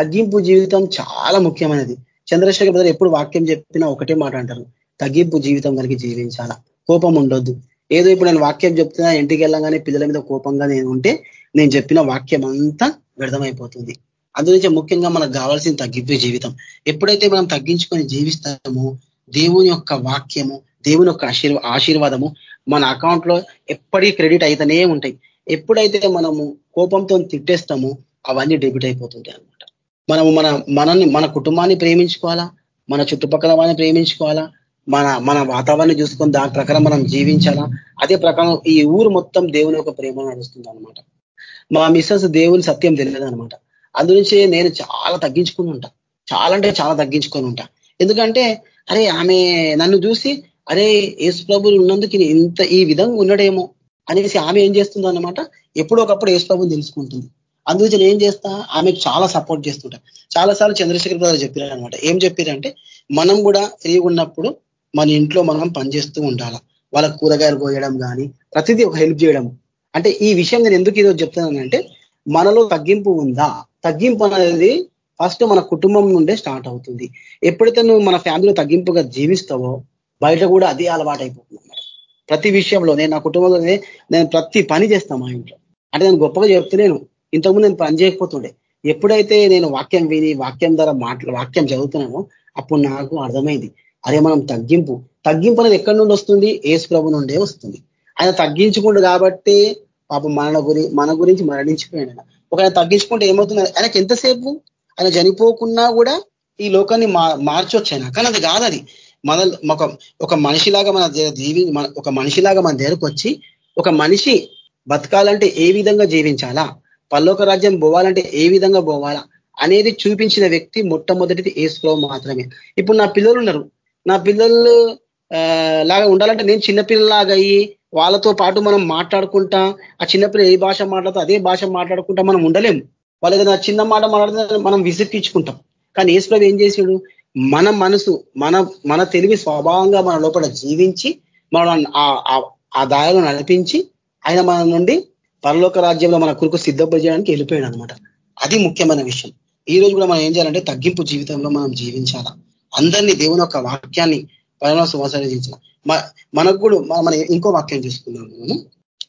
తగ్గింపు జీవితం చాలా ముఖ్యమైనది. చంద్రశేఖర్ బ్రదర్ ఎప్పుడు వాక్యం చెప్పినా ఒకటే మాట అంటారు. తగ్గింపు జీవితం కలిగి జీవించాలా? కోపం ఉండొద్దు. ఏదో ఇప్పుడు నేను వాక్యం చెప్తున్నా ఇంటికి వెళ్ళగానే పిల్లల మీద కోపంగా నేను ఉంటే నేను చెప్పిన వాక్యం అంతా వ్యర్థమైపోతుంది. అందునుంచి ముఖ్యంగా మనకు కావాల్సిన తగ్గింపు జీవితం. ఎప్పుడైతే మనం తగ్గించుకొని జీవిస్తామో దేవుని యొక్క వాక్యము దేవుని యొక్క ఆశీర్వా ఆశీర్వాదము మన అకౌంట్లో ఎప్పటికీ క్రెడిట్ అయితేనే ఉంటాయి. ఎప్పుడైతే మనము కోపంతో తిట్టేస్తామో అవన్నీ డెబిట్ అయిపోతుంటాయి. మనము మన మనల్ని మన కుటుంబాన్ని ప్రేమించుకోవాలా? మన చుట్టుపక్కల వాళ్ళని ప్రేమించుకోవాలా? మన మన వాతావరణం చూసుకొని దాని ప్రకారం మనం జీవించాలా? అదే ప్రకారం ఈ ఊరు మొత్తం దేవుని యొక్క ప్రేమ నడుస్తుంది అనమాట మా మిస్సెస్ దేవుని సత్యం తెలియదు అనమాట అందునుంచి నేను చాలా తగ్గించుకుని ఉంటా. చాలా అంటే చాలా తగ్గించుకొని ఉంటా. ఎందుకంటే అరే ఆమె నన్ను చూసి అరే యేసు ప్రభులు ఉన్నందుకు ఇంత ఈ విధంగా ఉన్నాడేమో అనేసి ఆమె ఏం చేస్తుంది అనమాట ఎప్పుడో ఒకప్పుడు యేసు ప్రభుని తెలుసుకుంటుంది. అందుకే నేను ఏం చేస్తా? ఆమెకు చాలా సపోర్ట్ చేస్తుంటా. చాలాసార్లు చంద్రశేఖర్ గారు చెప్పారు అనమాట ఏం చెప్పారంటే మనం కూడా ఫ్రీగా ఉన్నప్పుడు మన ఇంట్లో మనం పనిచేస్తూ ఉండాలి. వాళ్ళకు కూరగాయలు పోయడం కానీ ప్రతిదీ ఒక హెల్ప్ చేయడం. అంటే ఈ విషయం నేను ఎందుకు ఈరోజు చెప్తున్నానంటే మనలో తగ్గింపు ఉందా? తగ్గింపు అనేది ఫస్ట్ మన కుటుంబం నుండే స్టార్ట్ అవుతుంది. ఎప్పుడైతే నువ్వు మన ఫ్యామిలీలో తగ్గింపుగా జీవిస్తావో బయట కూడా అదే అలవాటు అయిపోతుంది ప్రతి విషయంలో నేను నా కుటుంబంలోనే నేను ప్రతి పని చేస్తాను మా ఇంట్లో. అంటే నేను గొప్పగా చెప్తలేను. ఇంతకుముందు నేను పని చేయకపోతుండే. ఎప్పుడైతే నేను వాక్యం విని వాక్యం ద్వారా మాట్లా వాక్యం చదువుతున్నానో అప్పుడు నాకు అర్థమైంది. అరే మనం తగ్గింపు. తగ్గింపు అనేది ఎక్కడి నుండి వస్తుంది? ఏసు ప్రభు నుండే వస్తుంది. ఆయన తగ్గించుకుండు కాబట్టి పాపం మన గురి మన గురించి మరణించిపోయాడు ఒక ఆయన తగ్గించుకుంటే ఏమవుతుంది? ఆయనకి ఎంతసేపు? ఆయన చనిపోకున్నా కూడా ఈ లోకాన్ని మార్చొచ్చు ఆయన. కానీ అది కాదు అది. మన ఒక ఒక మనిషిలాగా మన జీవి ఒక మనిషిలాగా మన దగ్గరకు వచ్చి ఒక మనిషి బతకాలంటే ఏ విధంగా జీవించాలా? పల్లోక రాజ్యం పోవాలంటే ఏ విధంగా పోవాలా అనేది చూపించిన వ్యక్తి మొట్టమొదటిది ఏసులో మాత్రమే. ఇప్పుడు నా పిల్లలు ఉన్నారు. నా పిల్లలు లాగా ఉండాలంటే నేను చిన్నపిల్లలాగా అయ్యి వాళ్ళతో పాటు మనం మాట్లాడుకుంటా ఆ చిన్నపిల్ల ఏ భాష మాట్లాడుతూ అదే భాష మాట్లాడుకుంటా మనం ఉండలేము. వాళ్ళు ఏదైనా చిన్న మాట మాట్లాడితే మనం విసిక్కించుకుంటాం కానీ ఏసుప్రభు ఏం చేసాడు మన మనసు మన మన తెలివి స్వభావంగా మన లోపల జీవించి మనం ఆ దారిలో నడిపించి ఆయన మన నుండి పరలోక రాజ్యంలో మన కొరకు సిద్ధపరిచేయడానికి వెళ్ళిపోయాడు అనమాట అది ముఖ్యమైన విషయం. ఈ రోజు కూడా మనం ఏం చేయాలంటే తగ్గింపు జీవితంలో మనం జీవించాలా? అందరినీ దేవుని యొక్క వాక్యాన్ని పరిణామ సంవత్సరించిన మనకు కూడా మన ఇంకో వాక్యం చూసుకున్నాం మనము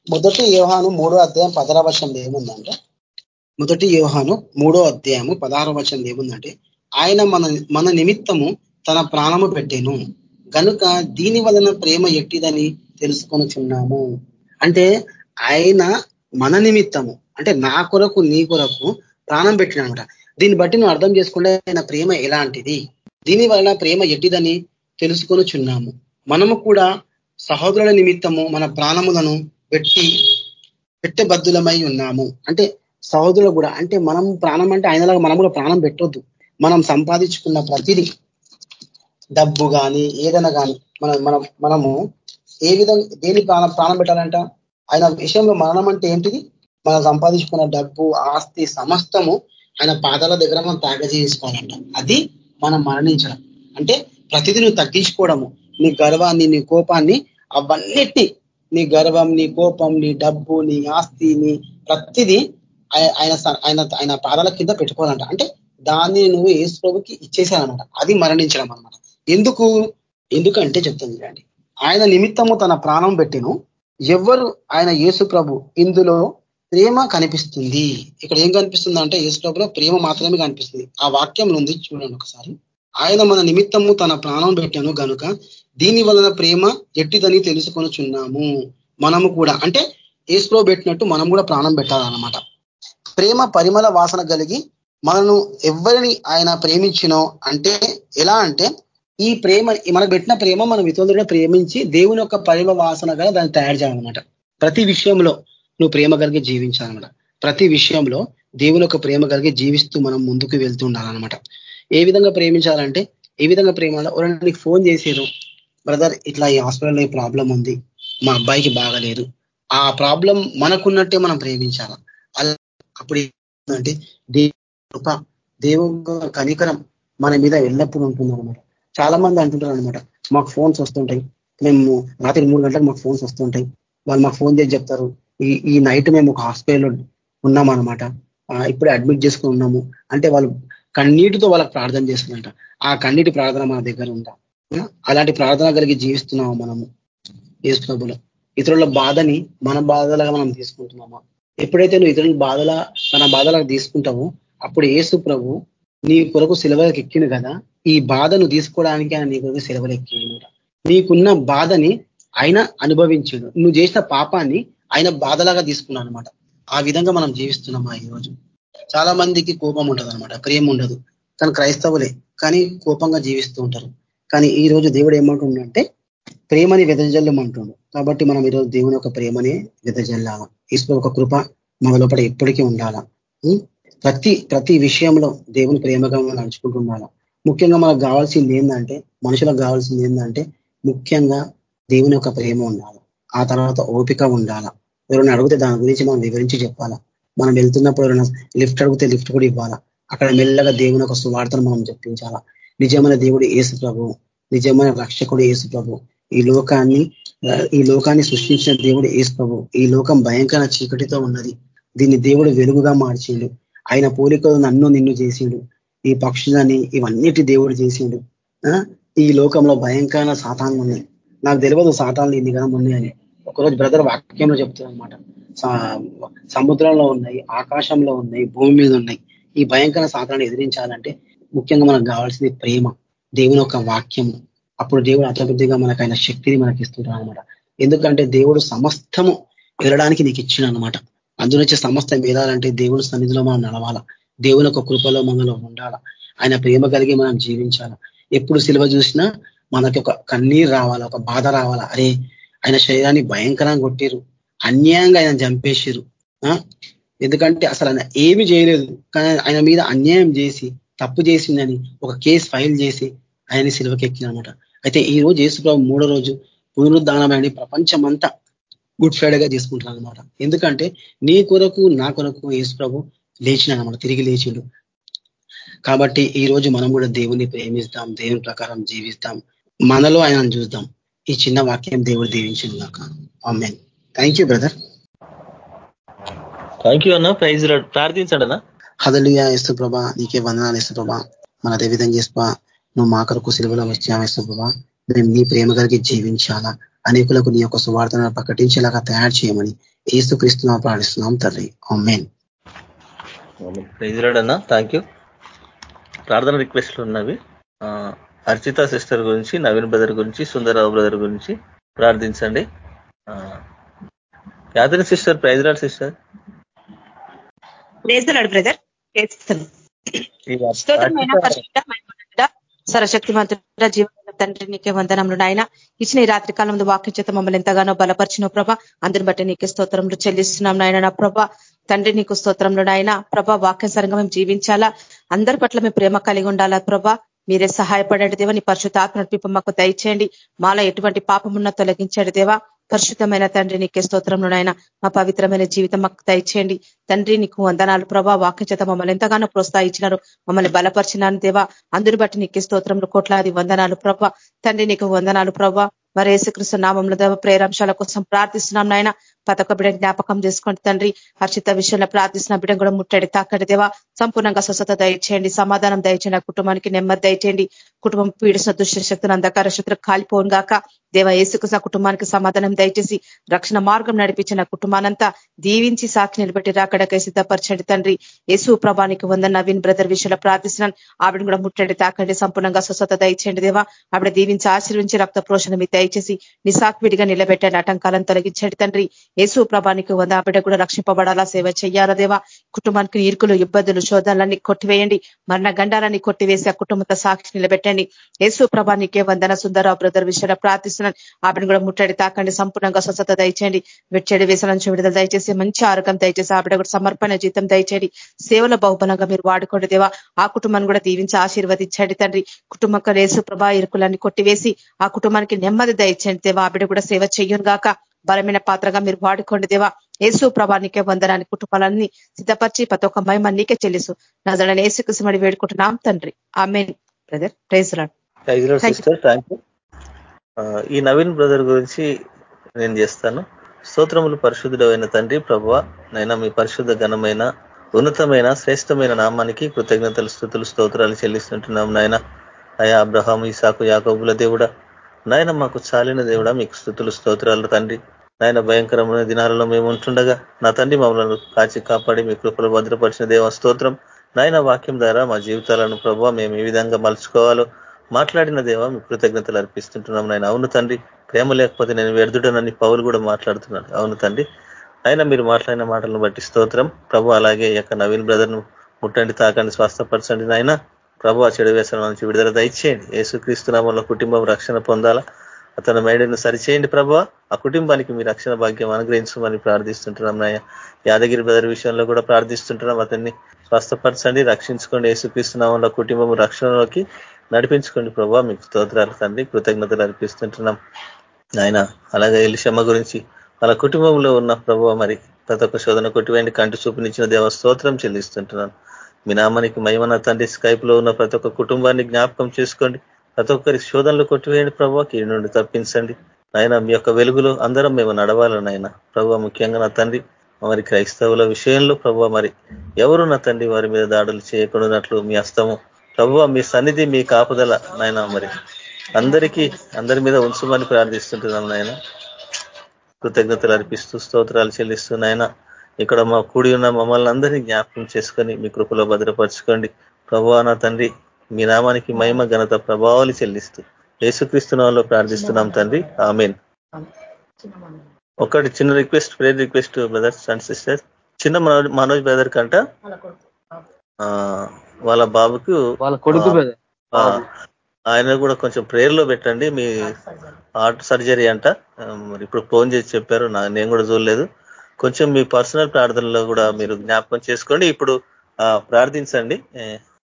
మొదటి యోహాను మూడో అధ్యాయం పదహార వర్షం ఏముందంటే మొదటి యోహాను మూడో అధ్యాయము పదహార వర్షం ఏముందంటే ఆయన మన మన నిమిత్తము తన ప్రాణము పెట్టాను. కనుక దీని వలన ప్రేమ ఎట్టిదని తెలుసుకొనుచున్నాము. అంటే ఆయన మన నిమిత్తము అంటే నా కొరకు నీ కొరకు ప్రాణం పెట్టినమాట దీన్ని బట్టి నువ్వు అర్థం చేసుకుంటే ఆయన ప్రేమ ఎలాంటిది? దీని వలన ప్రేమ ఎట్టిదని తెలుసుకొనుచున్నాము మనము కూడా సహోదరుల నిమిత్తము మన ప్రాణములను పెట్టి పెట్టబద్దులమై ఉన్నాము. అంటే సహోదరులు కూడా అంటే మనం ప్రాణం అంటే ఆయనలాగా మనం కూడా ప్రాణం పెట్టొద్దు. మనం సంపాదించుకున్న ప్రతిదీ డబ్బు కానీ ఏదైనా కానీ మనం మనం మనము ఏ విధంగా దేని ప్రాణం ప్రాణం పెట్టాలంట? ఆయన విషయంలో మరణం అంటే ఏంటిది? మనం సంపాదించుకున్న డబ్బు ఆస్తి సమస్తము ఆయన పాదాల దగ్గర మనం త్యాగజేసుకోవాలంట అది మనం మరణించడం. అంటే ప్రతిదీ నువ్వు తగ్గించుకోవడము. నీ గర్వాన్ని నీ కోపాన్ని అవన్నిటి నీ గర్వం నీ కోపం నీ డబ్బు నీ ఆస్తి నీ ప్రతిదీ ఆయన ఆయన ఆయన పాదాల కింద పెట్టుకోవాలంట. అంటే దాన్ని నువ్వు ఏసు ప్రభుకి ఇచ్చేసానమాట అది మరణించడం అనమాట ఎందుకు? ఎందుకంటే చెప్తుంది చూడండి. ఆయన నిమిత్తము తన ప్రాణం పెట్టిను. ఎవరు ఆయన యేసు ప్రభు ఇందులో ప్రేమ కనిపిస్తుంది. ఇక్కడ ఏం కనిపిస్తుంది అంటే యేసు ప్రభులో ప్రేమ మాత్రమే కనిపిస్తుంది. ఆ వాక్యం ఉంది చూడండి ఒకసారి. ఆయన మన నిమిత్తము తన ప్రాణం పెట్టాను కనుక దీని వలన ప్రేమ ఎట్టిదని తెలుసుకొనుచున్నాము. మనము కూడా అంటే ఏసులో పెట్టినట్టు మనం కూడా ప్రాణం పెట్టాలన్నమాట. ప్రేమ పరిమళ వాసన కలిగి మనను ఎవరిని ఆయన ప్రేమించినో అంటే ఎలా అంటే ఈ ప్రేమ మనకు పెట్టిన ప్రేమ మనం ఇతరులను ప్రేమించి దేవుని యొక్క పరిమ వాసనగా దాన్ని తయారు చేయాలన్నమాట. ప్రతి విషయంలో నువ్వు ప్రేమ కలిగి జీవించాలన్నమాట. ప్రతి విషయంలో దేవుని యొక్క ప్రేమ కలిగి జీవిస్తూ మనం ముందుకు వెళ్తూ ఉండాలన్నమాట. ఏ విధంగా ప్రేమించాలంటే ఏ విధంగా ప్రేమ నీకు ఫోన్ చేసారు బ్రదర్ ఇట్లా ఈ హాస్పిటల్లో ఈ ప్రాబ్లం ఉంది మా అబ్బాయికి బాగలేదు. ఆ ప్రాబ్లం మనకున్నట్టే మనం ప్రేమించాల? అప్పుడు అంటే కృప దేవుని కనికరం మన మీద ఎల్లప్పుడూ ఉంటుంది అనమాట చాలా మంది అంటుంటారు అనమాట మాకు ఫోన్స్ వస్తుంటాయి. మేము రాత్రి మూడు గంటలకు మాకు ఫోన్స్ వస్తుంటాయి. వాళ్ళు మాకు ఫోన్ చేసి చెప్తారు. ఈ ఈ నైట్ మేము ఒక హాస్పిటల్లో ఉన్నామన్నమాట. ఇప్పుడే అడ్మిట్ చేసుకుని ఉన్నాము. అంటే వాళ్ళు కన్నీటితో వాళ్ళకి ప్రార్థన చేస్తుందంట ఆ కన్నీటి ప్రార్థన మన దగ్గర ఉందా అలాంటి ప్రార్థన కలిగి జీవిస్తున్నాము మనము. యేసు ఇతరుల బాధని మన బాధలుగా మనం తీసుకుంటున్నామా? ఎప్పుడైతే నువ్వు ఇతరుల బాధల మన బాధలకు తీసుకుంటావో అప్పుడు ఏసు ప్రభు నీ కొరకు సెలవులకు ఎక్కిను కదా? ఈ బాధను తీసుకోవడానికి ఆయన నీ కొరకు సెలవులు నీకున్న బాధని ఆయన అనుభవించాడు. నువ్వు చేసిన పాపాన్ని ఆయన బాధలాగా తీసుకున్నాను అనమాట ఆ విధంగా మనం జీవిస్తున్నామా ఈరోజు. చాలా మందికి కోపం ఉంటుంది అనమాట ప్రేమ ఉండదు. కానీ క్రైస్తవులే. కానీ కోపంగా జీవిస్తూ ఉంటారు. కానీ ఈ రోజు దేవుడు ఏమంటుండంటే ప్రేమని వెదజల్లమంటుండు. కాబట్టి మనం ఈరోజు దేవుని యొక్క ప్రేమని వెదజల్లాల? ఈశ్వరు ఒక కృప మన లోపల ఎప్పటికీ ఉండాలా? ప్రతి ప్రతి విషయంలో దేవుని ప్రేమగా నడుచుకుంటూ ఉండాలా? ముఖ్యంగా మనకు కావాల్సింది ఏంటంటే మనుషులకు కావాల్సింది ఏంటంటే ముఖ్యంగా దేవుని యొక్క ప్రేమ ఉండాలి. ఆ తర్వాత ఓపిక ఉండాల. ఎవరైనా అడిగితే దాని గురించి మనం వివరించి చెప్పాలా? మనం వెళ్తున్నప్పుడు ఎవరైనా లిఫ్ట్ అడిగితే లిఫ్ట్ కూడా ఇవ్వాలా? అక్కడ మెల్లగా దేవుని యొక్క సువార్తను మనం చెప్పించాలా? నిజమైన దేవుడు ఏసు ప్రభు నిజమైన రక్షకుడు ఏసు ప్రభు ఈ లోకాన్ని ఈ లోకాన్ని సృష్టించిన దేవుడు ఏసు ప్రభు ఈ లోకం భయంకర చీకటితో ఉన్నది. దీన్ని దేవుడు వెలుగుగా మార్చిండు. ఆయన పోలికలు నన్ను నిన్ను చేసిండు. ఈ పక్షులని ఇవన్నిటి దేవుడు చేసిండు. ఈ లోకంలో భయంకర సాతాన్లు ఉన్నాయి. నాకు తెలియదు సాతాన్లు ఇన్నిగా ఉన్నాయని ఒకరోజు బ్రదర్ వాక్యంలో చెప్తారనమాట సముద్రంలో ఉన్నాయి ఆకాశంలో ఉన్నాయి భూమి మీద ఉన్నాయి. ఈ భయంకర సాతాన్ని ఎదిరించాలంటే ముఖ్యంగా మనకు కావాల్సింది ప్రేమ దేవుని యొక్క వాక్యము అప్పుడు దేవుడు అతబుద్ధిగా మనకు ఆయన శక్తిని మనకి ఇస్తుంటారు అనమాట ఎందుకంటే దేవుడు సమస్తము వెళ్ళడానికి నీకు ఇచ్చిన అనమాట అందులోంచి సమస్తం వెళ్ళాలంటే దేవుని సన్నిధిలో మనం నడవాలా. దేవుని యొక్క కృపలో మనలో ఉండాల? ఆయన ప్రేమ కలిగి మనం జీవించాలా? ఎప్పుడు సిలువ చూసినా మనకి ఒక కన్నీరు రావాలా ఒక బాధ రావాలా? అరే ఆయన శరీరాన్ని భయంకరంగా కొట్టిరు అన్యాయంగా ఆయన చంపేసిరు ఎందుకంటే అసలు ఆయన ఏమి చేయలేదు. కానీ ఆయన మీద అన్యాయం చేసి తప్పు చేసిందని ఒక కేసు ఫైల్ చేసి ఆయన్ని సిలువకి ఎక్కినమాట అయితే ఈ రోజు యేసుప్రభు మూడో రోజు పునరుద్ధానమైన ప్రపంచమంతా గుడ్ ఫ్రైడేగా చేసుకుంటున్నాను అనమాట ఎందుకంటే నీ కొరకు నా కొరకు యేసుప్రభు లేచినాడనమాట తిరిగి లేచిండు. కాబట్టి ఈ రోజు మనం కూడా దేవుని ప్రేమిస్తాం దేవుని ప్రకారం జీవిస్తాం. మనలో ఆయనను చూద్దాం. ఈ చిన్న వాక్యం దేవుడు దీవించింది నాకు. Amen. Thank you brother thank you అన్న. ప్రైజ్ ప్రార్థించండి అన్న హదలియా ఇస్తు ప్రభా. నీకే వందనాలు ఇస్తు ప్రభా. మన అదే విధంగా చేసుకో నువ్వు మా కొరకు సిలువలో వచ్చావు ఇస్తు ప్రభా. మేము నీ ప్రేమ కలిగి జీవించాలా? అనేకులకు నీ యొక్క సువార్తను ప్రకటించేలాగా తయారు చేయమని ఏసు క్రీస్తు ప్రార్థిస్తున్నాం తండ్రి. ఆమెన్. థ్యాంక్ యూ ప్రార్థన రిక్వెస్ట్లు ఉన్నవి. అర్చిత సిస్టర్ గురించి నవీన్ బ్రదర్ గురించి సుందరరావు బ్రదర్ గురించి ప్రార్థించండి. యాదరి sister praise lord sister. Brother సరశక్తివంతుడ జీవన తండ్రి నీకే వందనములు నాయన. ఇచ్చిన ఈ రాత్రి కాలంలో వాక్య చేత మమ్మల్ని ఎంతగానో బలపరిచిన ప్రభ అందరిని బట్టి నీకే స్తోత్రంలో చెల్లిస్తున్నాం నాయన నా ప్రభ. తండ్రి నీకు స్తోత్రంలో నాయన. ప్రభ వాక్యానుసారంగా మేము జీవించాలా? అందరి పట్ల మేము ప్రేమ కలిగి ఉండాలా ప్రభ? మీరే సహాయపడండి దేవా. నీ పరిశుద్ధాత్మ నడిపి మాకు దయచేయండి. మాలో ఎటువంటి పాపమున్న తొలగించండి దేవా. పరిశుద్ధమైన తండ్రి నీకే స్తోత్రంలో నాయన. మా పవిత్రమైన జీవితం మాకు దయచేయండి. తండ్రి నీకు వందనాలు ప్రభా వాక్య చేత మమ్మల్ని ఎంతగానో ప్రోత్సహించినారు. మమ్మల్ని బలపరిచినాను దేవా. అందరి బట్టి నీకే స్తోత్రంలో కోట్లాది వందనాలు ప్రభా. తండ్రి నీకు వందనాలు ప్రభా. మరి యేసుకృష్ణ నామంలో దేవ ప్రేరాంశాల కోసం ప్రార్థిస్తున్నాం నాయన. పతక బిడ్డ జ్ఞాపకం చేసుకోండి తండ్రి హర్షిత విషయంలో ప్రార్థిస్తున్న బిడ్డ కూడా ముట్టడి తాకడి దేవా. సంపూర్ణంగా స్వస్థత దయచేయండి సమాధానం దయచేయండి ఆ కుటుంబానికి నెమ్మది దయచేయండి. కుటుంబం పీడిస్తున్న దుష్టశక్తులు అంధకార శక్తులు కాలిపోను గాక. దేవ ఏసుకృష్ణ కుటుంబానికి సమాధానం దయచేసి రక్షణ మార్గం నడిపించిన కుటుంబానంతా దీవించి సాక్షి నిలబెట్టి రాకడకై సిద్ధపరచండి తండ్రి. యేసు ప్రభానికి వంద నవీన్ బ్రదర్ విషయంలో ప్రార్థిస్తున్నాను. ఆవిడ కూడా ముట్టండి తాకండి సంపూర్ణంగా స్వస్థత దయచేయండి దేవా. ఆవిడ దీవించి ఆశీర్వించి రక్త పోషణ మీ దయచేసి నిసాక్విడిగా నిలబెట్టండి ఆటంకాలను తొలగించండి తండ్రి. యేసు ప్రభానికి వంద బిడ్డ కూడా రక్షింపబడాలా సేవ చెయ్యాలా దేవా? కుటుంబానికి ఇరుకులు ఇబ్బందులు శోధనలన్నీ కొట్టివేయండి. మరణ గండాలన్నీ కొట్టివేసి ఆ కుటుంబంతో సాక్షి నిలబెట్టండి. యేసు ప్రభానికే వందన సుందరరావు బ్రదర్ విషయంలో ప్రార్థిస్తున్నాను. ఆవిడని కూడా ముట్టడి తాకండి. సంపూర్ణంగా స్వస్థత దయచేయండి. వెచ్చడి వేసల నుంచి విడుదల దయచేసి మంచి ఆరోగ్యం దయచేసి ఆవిడ కూడా సమర్పణ జీతం దయచేయండి. సేవల బహుబలంగా మీరు వాడుకోండి దేవా. ఆ కుటుంబాన్ని కూడా దీవించి ఆశీర్వదించండి తండ్రి. కుటుంబ యేసు ప్రభా ఇరుకులన్నీ కొట్టివేసి ఆ కుటుంబానికి నెమ్మది దయచేయండి దేవా. ఆవిడ కూడా సేవ చెయ్యను గాక. బలమైన పాత్రగా మీరు వాడుకోండి దేవా. యేసు ప్రభా నీకే వందనాన్ని కుటుంబాలన్నీ సిద్ధపరిచి ప్రతి ఒక్క మహిమ నీకే చెల్లిసు నా జడ ఏసుకుసిమడి వేడుకుంటున్నాం తండ్రి. ఆమెన్. బ్రదర్ ప్రైజ్ రాడ్ ఈ నవీన్ బ్రదర్ గురించి నేను చేస్తాను. స్తోత్రములు పరిశుద్ధుడమైన తండ్రి ప్రభు నైనా మీ పరిశుద్ధ ఘనమైన ఉన్నతమైన శ్రేష్టమైన నామానికి కృతజ్ఞతలు స్థుతులు స్తోత్రాలు చెల్లిస్తుంటున్నాం నాయన. అయా అబ్రహాం ఈసాకు యాకబుల దేవుడా నాయన మాకు చాలిన దేవుడా మీకు స్థుతులు స్తోత్రాలు తండ్రి. నాయన భయంకరమైన దినాలలో మేము ఉంటుండగా నా తండ్రి మమ్మల్ని కాచి కాపాడి మీ కృపలు భద్రపరిచిన దేవ స్తోత్రం. నాయన వాక్యం ద్వారా మా జీవితాలను ప్రభావ మేము ఏ విధంగా మలుచుకోవాలో మాట్లాడిన దేవ మీ కృతజ్ఞతలు అర్పిస్తుంటున్నాం నాయన. అవును తండ్రి ప్రేమ లేకపోతే నేను వ్యర్థుడనని పౌలు కూడా మాట్లాడుతున్నాడు. అవును తండ్రి. అయినా మీరు మాట్లాడిన మాటలను బట్టి స్తోత్రం. ప్రభు అలాగే యొక్క నవీన్ బ్రదర్ను ముట్టండి తాకండి స్వస్థపరచండి నాయన. ప్రభు ఆ చెడు వ్యసనం నుంచి విడుదల దయచేయండి. యేసుక్రీస్తునామంలో కుటుంబం రక్షణ పొందాలా? అతని మైండ్ను సరిచేయండి ప్రభు. ఆ కుటుంబానికి మీ రక్షణ భాగ్యం అనుగ్రహించమని ప్రార్థిస్తుంటున్నాం నాయ యాదగిరి బ్రదర్ విషయంలో కూడా ప్రార్థిస్తుంటున్నాం. అతన్ని స్వస్థపరచండి రక్షించుకోండి. యేసుక్రీస్తునామంలో కుటుంబం రక్షణలోకి నడిపించుకోండి ప్రభావ మీకు స్తోత్రాలు తండ్రి కృతజ్ఞతలు అర్పిస్తుంటున్నాం. ఆయన అలాగే ఎలిషమ్మ గురించి వాళ్ళ కుటుంబంలో ఉన్న ప్రభు మరి ప్రతి ఒక్క శోధన కొట్టివేయండి. కంటి చూపునిచ్చిన దేవ స్తోత్రం చెల్లిస్తుంటున్నాను మీ నామానికి మహిమన తండ్రి స్కైప్లో ఉన్న ప్రతి ఒక్క కుటుంబాన్ని జ్ఞాపకం చేసుకోండి. ప్రతి ఒక్కరి శోధనలు కొట్టివేయండి ప్రభావ కీ నుండి తప్పించండి. నాయన మీ యొక్క వెలుగులో అందరం మేము నడవాలని ఆయన ప్రభావ ముఖ్యంగా నా తండ్రి మరి క్రైస్తవుల విషయంలో ప్రభావ మరి ఎవరు నా తండ్రి వారి మీద దాడులు చేయకుండానట్లు మీ అస్తము ప్రభావ మీ సన్నిధి మీ కాపుదల నాయన మరి అందరికీ అందరి మీద ఉంచమని ప్రార్థిస్తుంటున్నాం నాయన. కృతజ్ఞతలు అర్పిస్తూ స్తోత్రాలు చెల్లిస్తూ నాయన. ఇక్కడ మా కూడి ఉన్న మమ్మల్ని అందరినీ జ్ఞాపకం చేసుకొని మీ కృపలో భద్రపరచుకోండి. ప్రభావ నా తండ్రి మీ నామానికి మహిమ ఘనత ప్రభావాలు చెల్లిస్తూ యేసుక్రీస్తునాల్లో ప్రార్థిస్తున్నాం తండ్రి. ఆమెన్. ఒకటి చిన్న request prayer request brothers and sisters. చిన్న మనోజ్ బ్రదర్ కంట? వాళ్ళ బాబుకు వాళ్ళ కొడుకు ఆయన కూడా కొంచెం ప్రేయర్లో పెట్టండి. మీ హార్ట్ సర్జరీ అంట. మరి ఇప్పుడు ఫోన్ చేసి చెప్పారు. నేను కూడా చూడలేదు. కొంచెం మీ పర్సనల్ ప్రార్థనలో కూడా మీరు జ్ఞాపకం చేసుకోండి. ఇప్పుడు ప్రార్థించండి.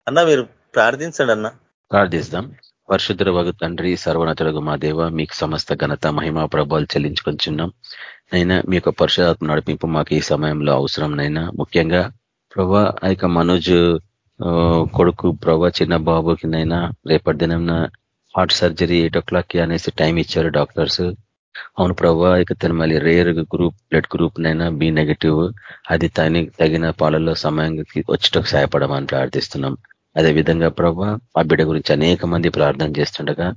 అన్న మీరు ప్రార్థించండి అన్న. ప్రార్థిస్తాం. పరిశుద్ధ వగు తండ్రి సర్వనతులకు మా దేవ మీకు సమస్త ఘనత మహిమా ప్రభావాలు చెల్లించుకొంచున్నాం. నైనా మీ యొక్క పరిశుధాత్మ నడిపింపు మాకు ఈ సమయంలో అవసరం నైనా. ముఖ్యంగా ప్రభా ఆ యొక్క మనోజ్ కొడుకు ప్రభా చిన్న బాబుకి నైనా రేపటి దినం heart surgery eight o'clock అనేసి టైం ఇచ్చారు డాక్టర్స్. అవును ప్రభా ఇక తను మళ్ళీ rare group blood group Naina B negative అది తని తగిన పాలలో సమయానికి వచ్చేటకు సహాయపడమని ప్రార్థిస్తున్నాం. అదేవిధంగా ప్రభా ఆ బిడ్డ గురించి అనేక మంది ప్రార్థన చేస్తుండగా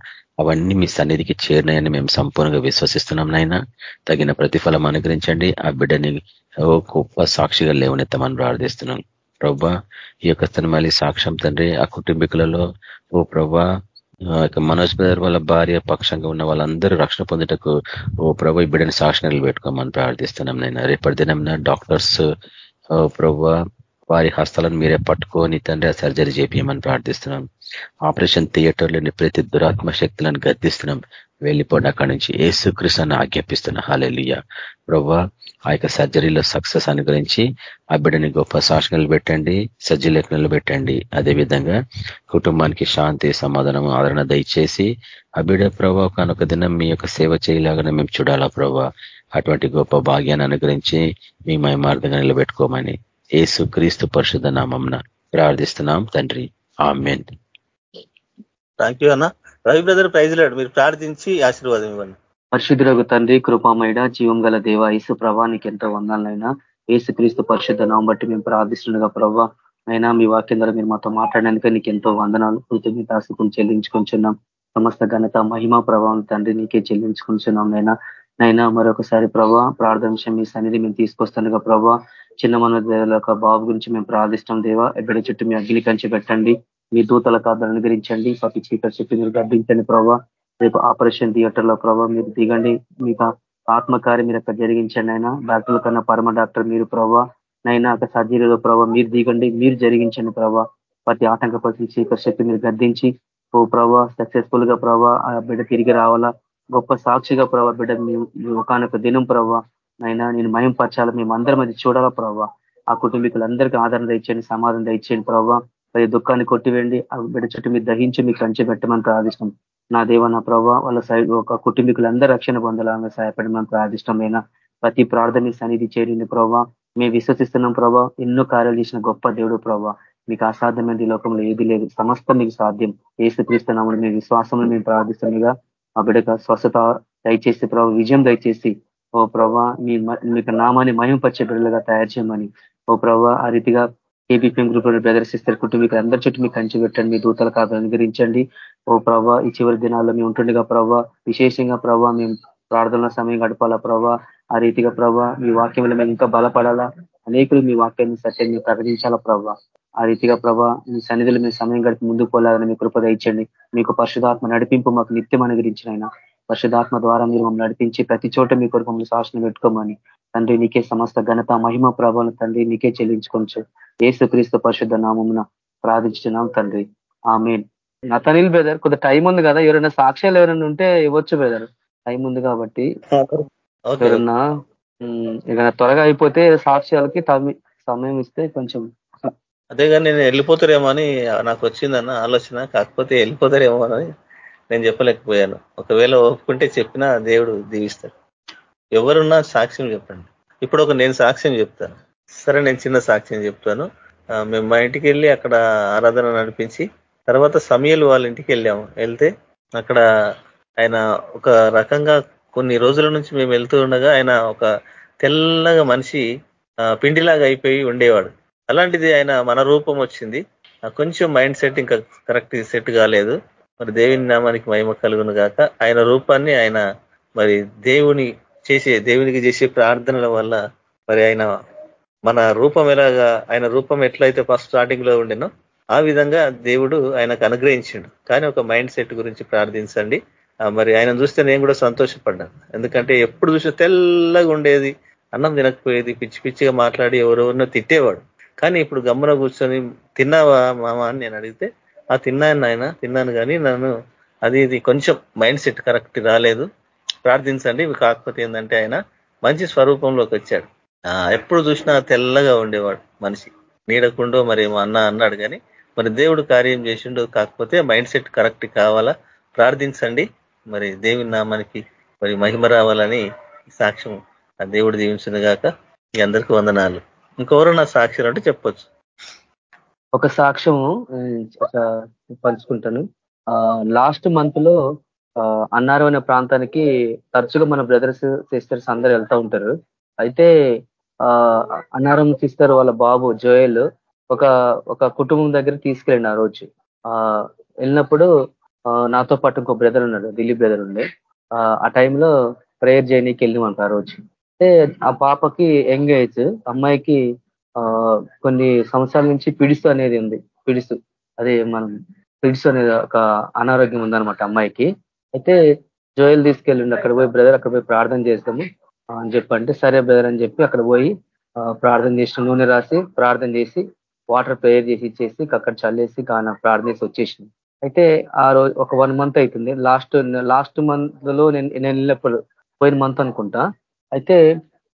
అవన్నీ మీ సన్నిధికి చేరినాయని మేము సంపూర్ణంగా విశ్వసిస్తున్నాం నాయన. తగిన ప్రతిఫలం అనుగ్రహించండి. ఆ బిడ్డని గొప్ప సాక్షిగా లేవనెత్తమని ప్రార్థిస్తున్నాం. ప్రభా ఈ యొక్క తనమల్లి సాక్ష్యం తండ్రి ఆ కుటుంబీకులలో ఓ ప్రభా మనోజ్ బ్రదర్ వాళ్ళ భార్య పక్షంగా ఉన్న వాళ్ళందరూ రక్షణ పొందుటకు ఓ ప్రభు ఈ బిడ్డని సాక్షణలు పెట్టుకోమని ప్రార్థిస్తున్నాం నేను. రేపటి దినం డాక్టర్స్ ప్రభా వారి హస్తాలను మీరే పట్టుకొని తండ్రి ఆ సర్జరీ చేపించమని ప్రార్థిస్తున్నాం. ఆపరేషన్ థియేటర్లోని ప్రతి దురాత్మ శక్తులను గద్దిస్తున్నాం. వెళ్ళిపోండి. అక్కడి నుంచి ఏసు ఏసుకృష్ణను ఆజ్ఞాపిస్తున్న. హాలెలియ ప్రభా ఆ యొక్క సర్జరీలో సక్సెస్ అనుగ్రహించి ఆ బిడ్డని గొప్ప శాసనలు పెట్టండి సజ్జలేఖనలు పెట్టండి. అదేవిధంగా కుటుంబానికి శాంతి సమాధానం ఆదరణ దయచేసి ఆ బిడ్డ ప్రభావ కనుక దినం మీ యొక్క సేవ చేయలాగానే మేము చూడాలా ప్రభా. అటువంటి గొప్ప భాగ్యాన్ని అనుగ్రహించి మీ మయమార్గంగా నిలబెట్టుకోమని ఏసు క్రీస్తు పరిశుద్ధ నామంన ప్రార్థిస్తున్నాం తండ్రి. ఆమెన్. థ్యాంక్ యూ అన్న. రవి బ్రదర్ ప్రైజ్ లేడు మీరు ప్రార్థించి ఆశీర్వాదం ఇవ్వండి. పరిశుద్ధులకు తండ్రి కృపామైడ జీవం గల దేవ ఈసు ప్రభానికి ఎంతో వందాలైనా ఏసు క్రీస్తు పరిశుద్ధ నామం బట్టి మేము ప్రార్థిస్తుండగా ప్రభా అయినా మీ వాక్యం ద్వారా మీరు మాతో మాట్లాడడానికి నీకు ఎంతో వందనాలు కృతజ్ఞతాసుకుని చెల్లించుకుంటున్నాం సమస్త ఘనత మహిమా ప్రభావం తండ్రి నీకే చెల్లించుకుంటున్నాం నైనా. నైనా మరొకసారి ప్రభా ప్రార్థన మీ సన్నిధి మేము తీసుకొస్తాను ప్రభా చిన్న మన ఒక బాబు గురించి మేము ప్రార్థిస్తాం దేవా. ఎక్కడ చుట్టూ మీ అగ్ని కంచి పెట్టండి. మీ దూతల కాదని అనుగ్రహించండి. పట్టి చీకటి చెప్పి మీరు గడ్డించండి ప్రభావ రేపు ఆపరేషన్ థియేటర్లో ప్రభావ మీరు దిగండి. మీకు ఆత్మకార్యం మీరు అక్కడ జరిగించండి అయినా డాక్టర్ల కన్నా పరమ డాక్టర్ మీరు ప్రభా. నైనా అక్కడ సర్జరీలో ప్రభావ మీరు దిగండి. మీరు జరిగించండి ప్రభా. ప్రతి ఆటంక పరిస్థితి చీకటి శక్తి మీరు గద్దించి ఓ ప్రభా సక్సెస్ఫుల్గా ప్రభా ఆ బిడ్డ తిరిగి రావాలా. గొప్ప సాక్షిగా ప్రభావ బిడ్డ ఒకనొక దినం ప్రభావ నైనా నేను మయం పరచాలా మేము అందరం అది చూడాలా ప్రభావ ఆ కుటుంబీకులందరికీ ఆదరణ ఇచ్చేయండి సమాధానం ఇచ్చేయండి ప్రభావ ప్రతి దుఃఖాన్ని కొట్టివేయండి ఆ బిడ్డ చుట్టూ మీరు దహించి మీకు కంచి పెట్టమని ప్రార్థిష్టం నా దేవ నా ప్రభావ వాళ్ళ సైడ్ ఒక కుటుంబీకులందరూ రక్షణ పొందాలని సహాయపడమని ప్రార్థిష్టమైన ప్రతి ప్రార్థన సన్నిధి చేరింది ప్రభావ మేము విశ్వసిస్తున్నాం ప్రభావ ఎన్నో కార్యాలు చేసిన గొప్ప దేవుడు ప్రభావ మీకు అసాధ్యమైన లోకంలో ఏది లేదు. సమస్తం మీకు సాధ్యం. ఏసు మీ విశ్వాసంలో మేము ప్రార్థిస్తుండగా ఆ బిడ్డకు స్వస్థత దయచేసి ప్రభావ విజయం దయచేసి ఓ ప్రభా మీ మీకు నామాన్ని మయంపరిచే బిడ్డలుగా తయారు చేయమని ఓ ప్రభా ఆ రీతిగా ఏబీపీఎం గ్రూప్లో ప్రదర్శిస్తారు కుటుంబీకులు అందరి చుట్టూ మీకు కంచి పెట్టండి మీ దూతల కాదు ఓ ప్రభా ఈ చివరి దినాల్లో మేము ఉంటుండగా ప్రభా విశేషంగా ప్రభా మేము ప్రార్థన సమయం గడపాలా ప్రభా ఆ రీతిగా ప్రభా మీ వాక్యంలో మేము ఇంకా బలపడాలా అనేకులు మీ వాక్యాన్ని సత్యాన్ని ప్రకటించాలా ప్రభా. ఆ రీతిగా ప్రభా మీ సన్నిధులు మీ సమయం గడిపి ముందుకు పోలాలని మీ కృపద ఇచ్చండి మీకు పరిశుధాత్మ నడిపింపు మాకు నిత్యం అనుగ్రహించిన ఆయన. పరిశుధాత్మ ద్వారా మీరు మమ్మల్ని నడిపించి ప్రతి చోట మీ కొరకు మమ్మల్ని శాసనం పెట్టుకోమని. తండ్రి నీకే సమస్త ఘనత మహిమ ప్రభావం తండ్రి నీకే చెల్లించుకోవచ్చు ఏసు క్రీస్తు పరిశుద్ధ నామమున ప్రార్థించున్నాం తండ్రి. ఆమె నతనిల్ బ్రదర్ కొద్ది టైం ఉంది కదా. ఎవరైనా సాక్ష్యాలు ఎవరైనా ఉంటే ఇవ్వచ్చు బ్రదర్. టైం ఉంది కాబట్టి. ఎవరన్నా ఇక త్వరగా అయిపోతే సాక్ష్యాలకి సమయం ఇస్తే కొంచెం అదే కానీ నేను వెళ్ళిపోతారేమో అని నాకు వచ్చిందన్న ఆలోచన కాకపోతే వెళ్ళిపోతారేమో అని నేను చెప్పలేకపోయాను. ఒకవేళ ఒప్పుకుంటే చెప్పినా దేవుడు దీవిస్తాడు. ఎవరున్నా సాక్ష్యం చెప్పండి. ఇప్పుడు ఒక నేను సాక్ష్యం చెప్తాను. సరే నేను చిన్న సాక్ష్యం చెప్తాను. మేము మా ఇంటికి వెళ్ళి అక్కడ ఆరాధన నడిపించి తర్వాత సమయలు వాళ్ళ ఇంటికి వెళ్ళాము. వెళ్తే అక్కడ ఆయన ఒక రకంగా కొన్ని రోజుల నుంచి మేము వెళ్తూ ఉండగా ఆయన ఒక తెల్లగా మనిషి పిండిలాగా అయిపోయి ఉండేవాడు. అలాంటిది ఆయన మన రూపం వచ్చింది. కొంచెం మైండ్ సెట్ ఇంకా కరెక్ట్ సెట్ కాలేదు. మరి దేవుని నామానికి మహిమ కలుగును గాక. ఆయన రూపాన్ని ఆయన మరి దేవుని చేసే దేవునికి చేసే ప్రార్థనల వల్ల మరి ఆయన మన రూపం ఎలాగా ఆయన రూపం ఎట్లయితే ఫస్ట్ స్టార్టింగ్లో ఉండినో ఆ విధంగా దేవుడు ఆయనకు అనుగ్రహించిండు. కానీ ఒక మైండ్ సెట్ గురించి ప్రార్థించండి. మరి ఆయన చూస్తే నేను కూడా సంతోషపడ్డాను. ఎందుకంటే ఎప్పుడు చూసినా తెల్లగా ఉండేది అన్నం తినకపోయేది పిచ్చి పిచ్చిగా మాట్లాడి ఎవరెవరినో తిట్టేవాడు. కానీ ఇప్పుడు గమ్మున కూర్చొని తిన్నావా మామ? అని నేను అడిగితే ఆ తిన్నాను ఆయన తిన్నాను కానీ నన్ను అది ఇది కొంచెం మైండ్ సెట్ కరెక్ట్ రాలేదు. ప్రార్థించండి కాకపోతే ఏంటంటే ఆయన మంచి స్వరూపంలోకి వచ్చాడు. ఎప్పుడు చూసినా తెల్లగా ఉండేవాడు మనిషి. నీడకుండో మరి అన్న అన్నాడు కానీ మరి దేవుడు కార్యం చేసిండు కాకపోతే మైండ్ సెట్ కరెక్ట్ కావాలా? ప్రార్థించండి మరి దేవుని నామానికి మరి మహిమ రావాలని సాక్ష్యం ఆ దేవుడు దీవించిన గాక మీ అందరికీ వందనాలు. ఇంకెవరన్నా సాక్షులు అంటే చెప్పొచ్చు. ఒక సాక్ష్యము పంచుకుంటాను. లాస్ట్ మంత్లో అన్నారు అనే ప్రాంతానికి తరచుగా మన బ్రదర్స్ సిస్టర్స్ అందరు వెళ్తూ ఉంటారు. అయితే అన్నారం సిస్టర్ వాళ్ళ బాబు జోయల్ ఒక ఒక కుటుంబం దగ్గర తీసుకెళ్ళిన ఆ రోజు. ఆ వెళ్ళినప్పుడు నాతో పాటు ఇంకో బ్రదర్ ఉన్నాడు ఢిల్లీ బ్రదర్ ఉండే. ఆ టైంలో ప్రేయర్ చేయనీకి వెళ్ళినామంట ఆ రోజు. అంటే ఆ పాపకి యంగ్ ఏజ్ అమ్మాయికి కొన్ని సంవత్సరాల నుంచి పిడిసు అనేది ఉంది. పిడిసు. అదే మనం పిడిసు అనేది ఒక అనారోగ్యం ఉందనమాట అమ్మాయికి. అయితే జోయల్ తీసుకెళ్ళిండి. అక్కడ పోయి బ్రదర్ అక్కడ పోయి ప్రార్థన చేస్తాము అని చెప్పంటే సరే బ్రదర్ అని చెప్పి అక్కడ పోయి ప్రార్థన చేసిన నూనె రాసి ప్రార్థన చేసి వాటర్ ప్రేయర్ చేసి ఇచ్చేసి అక్కడ చల్లేసి కాన ప్రార్థన చేసి వచ్చేసింది అయితే ఆ రోజు ఒక వన్ మంత్ అవుతుంది లాస్ట్ లాస్ట్ మంత్లో నేను నేను వెళ్ళినప్పుడు పోయిన మంత్ అనుకుంటా. అయితే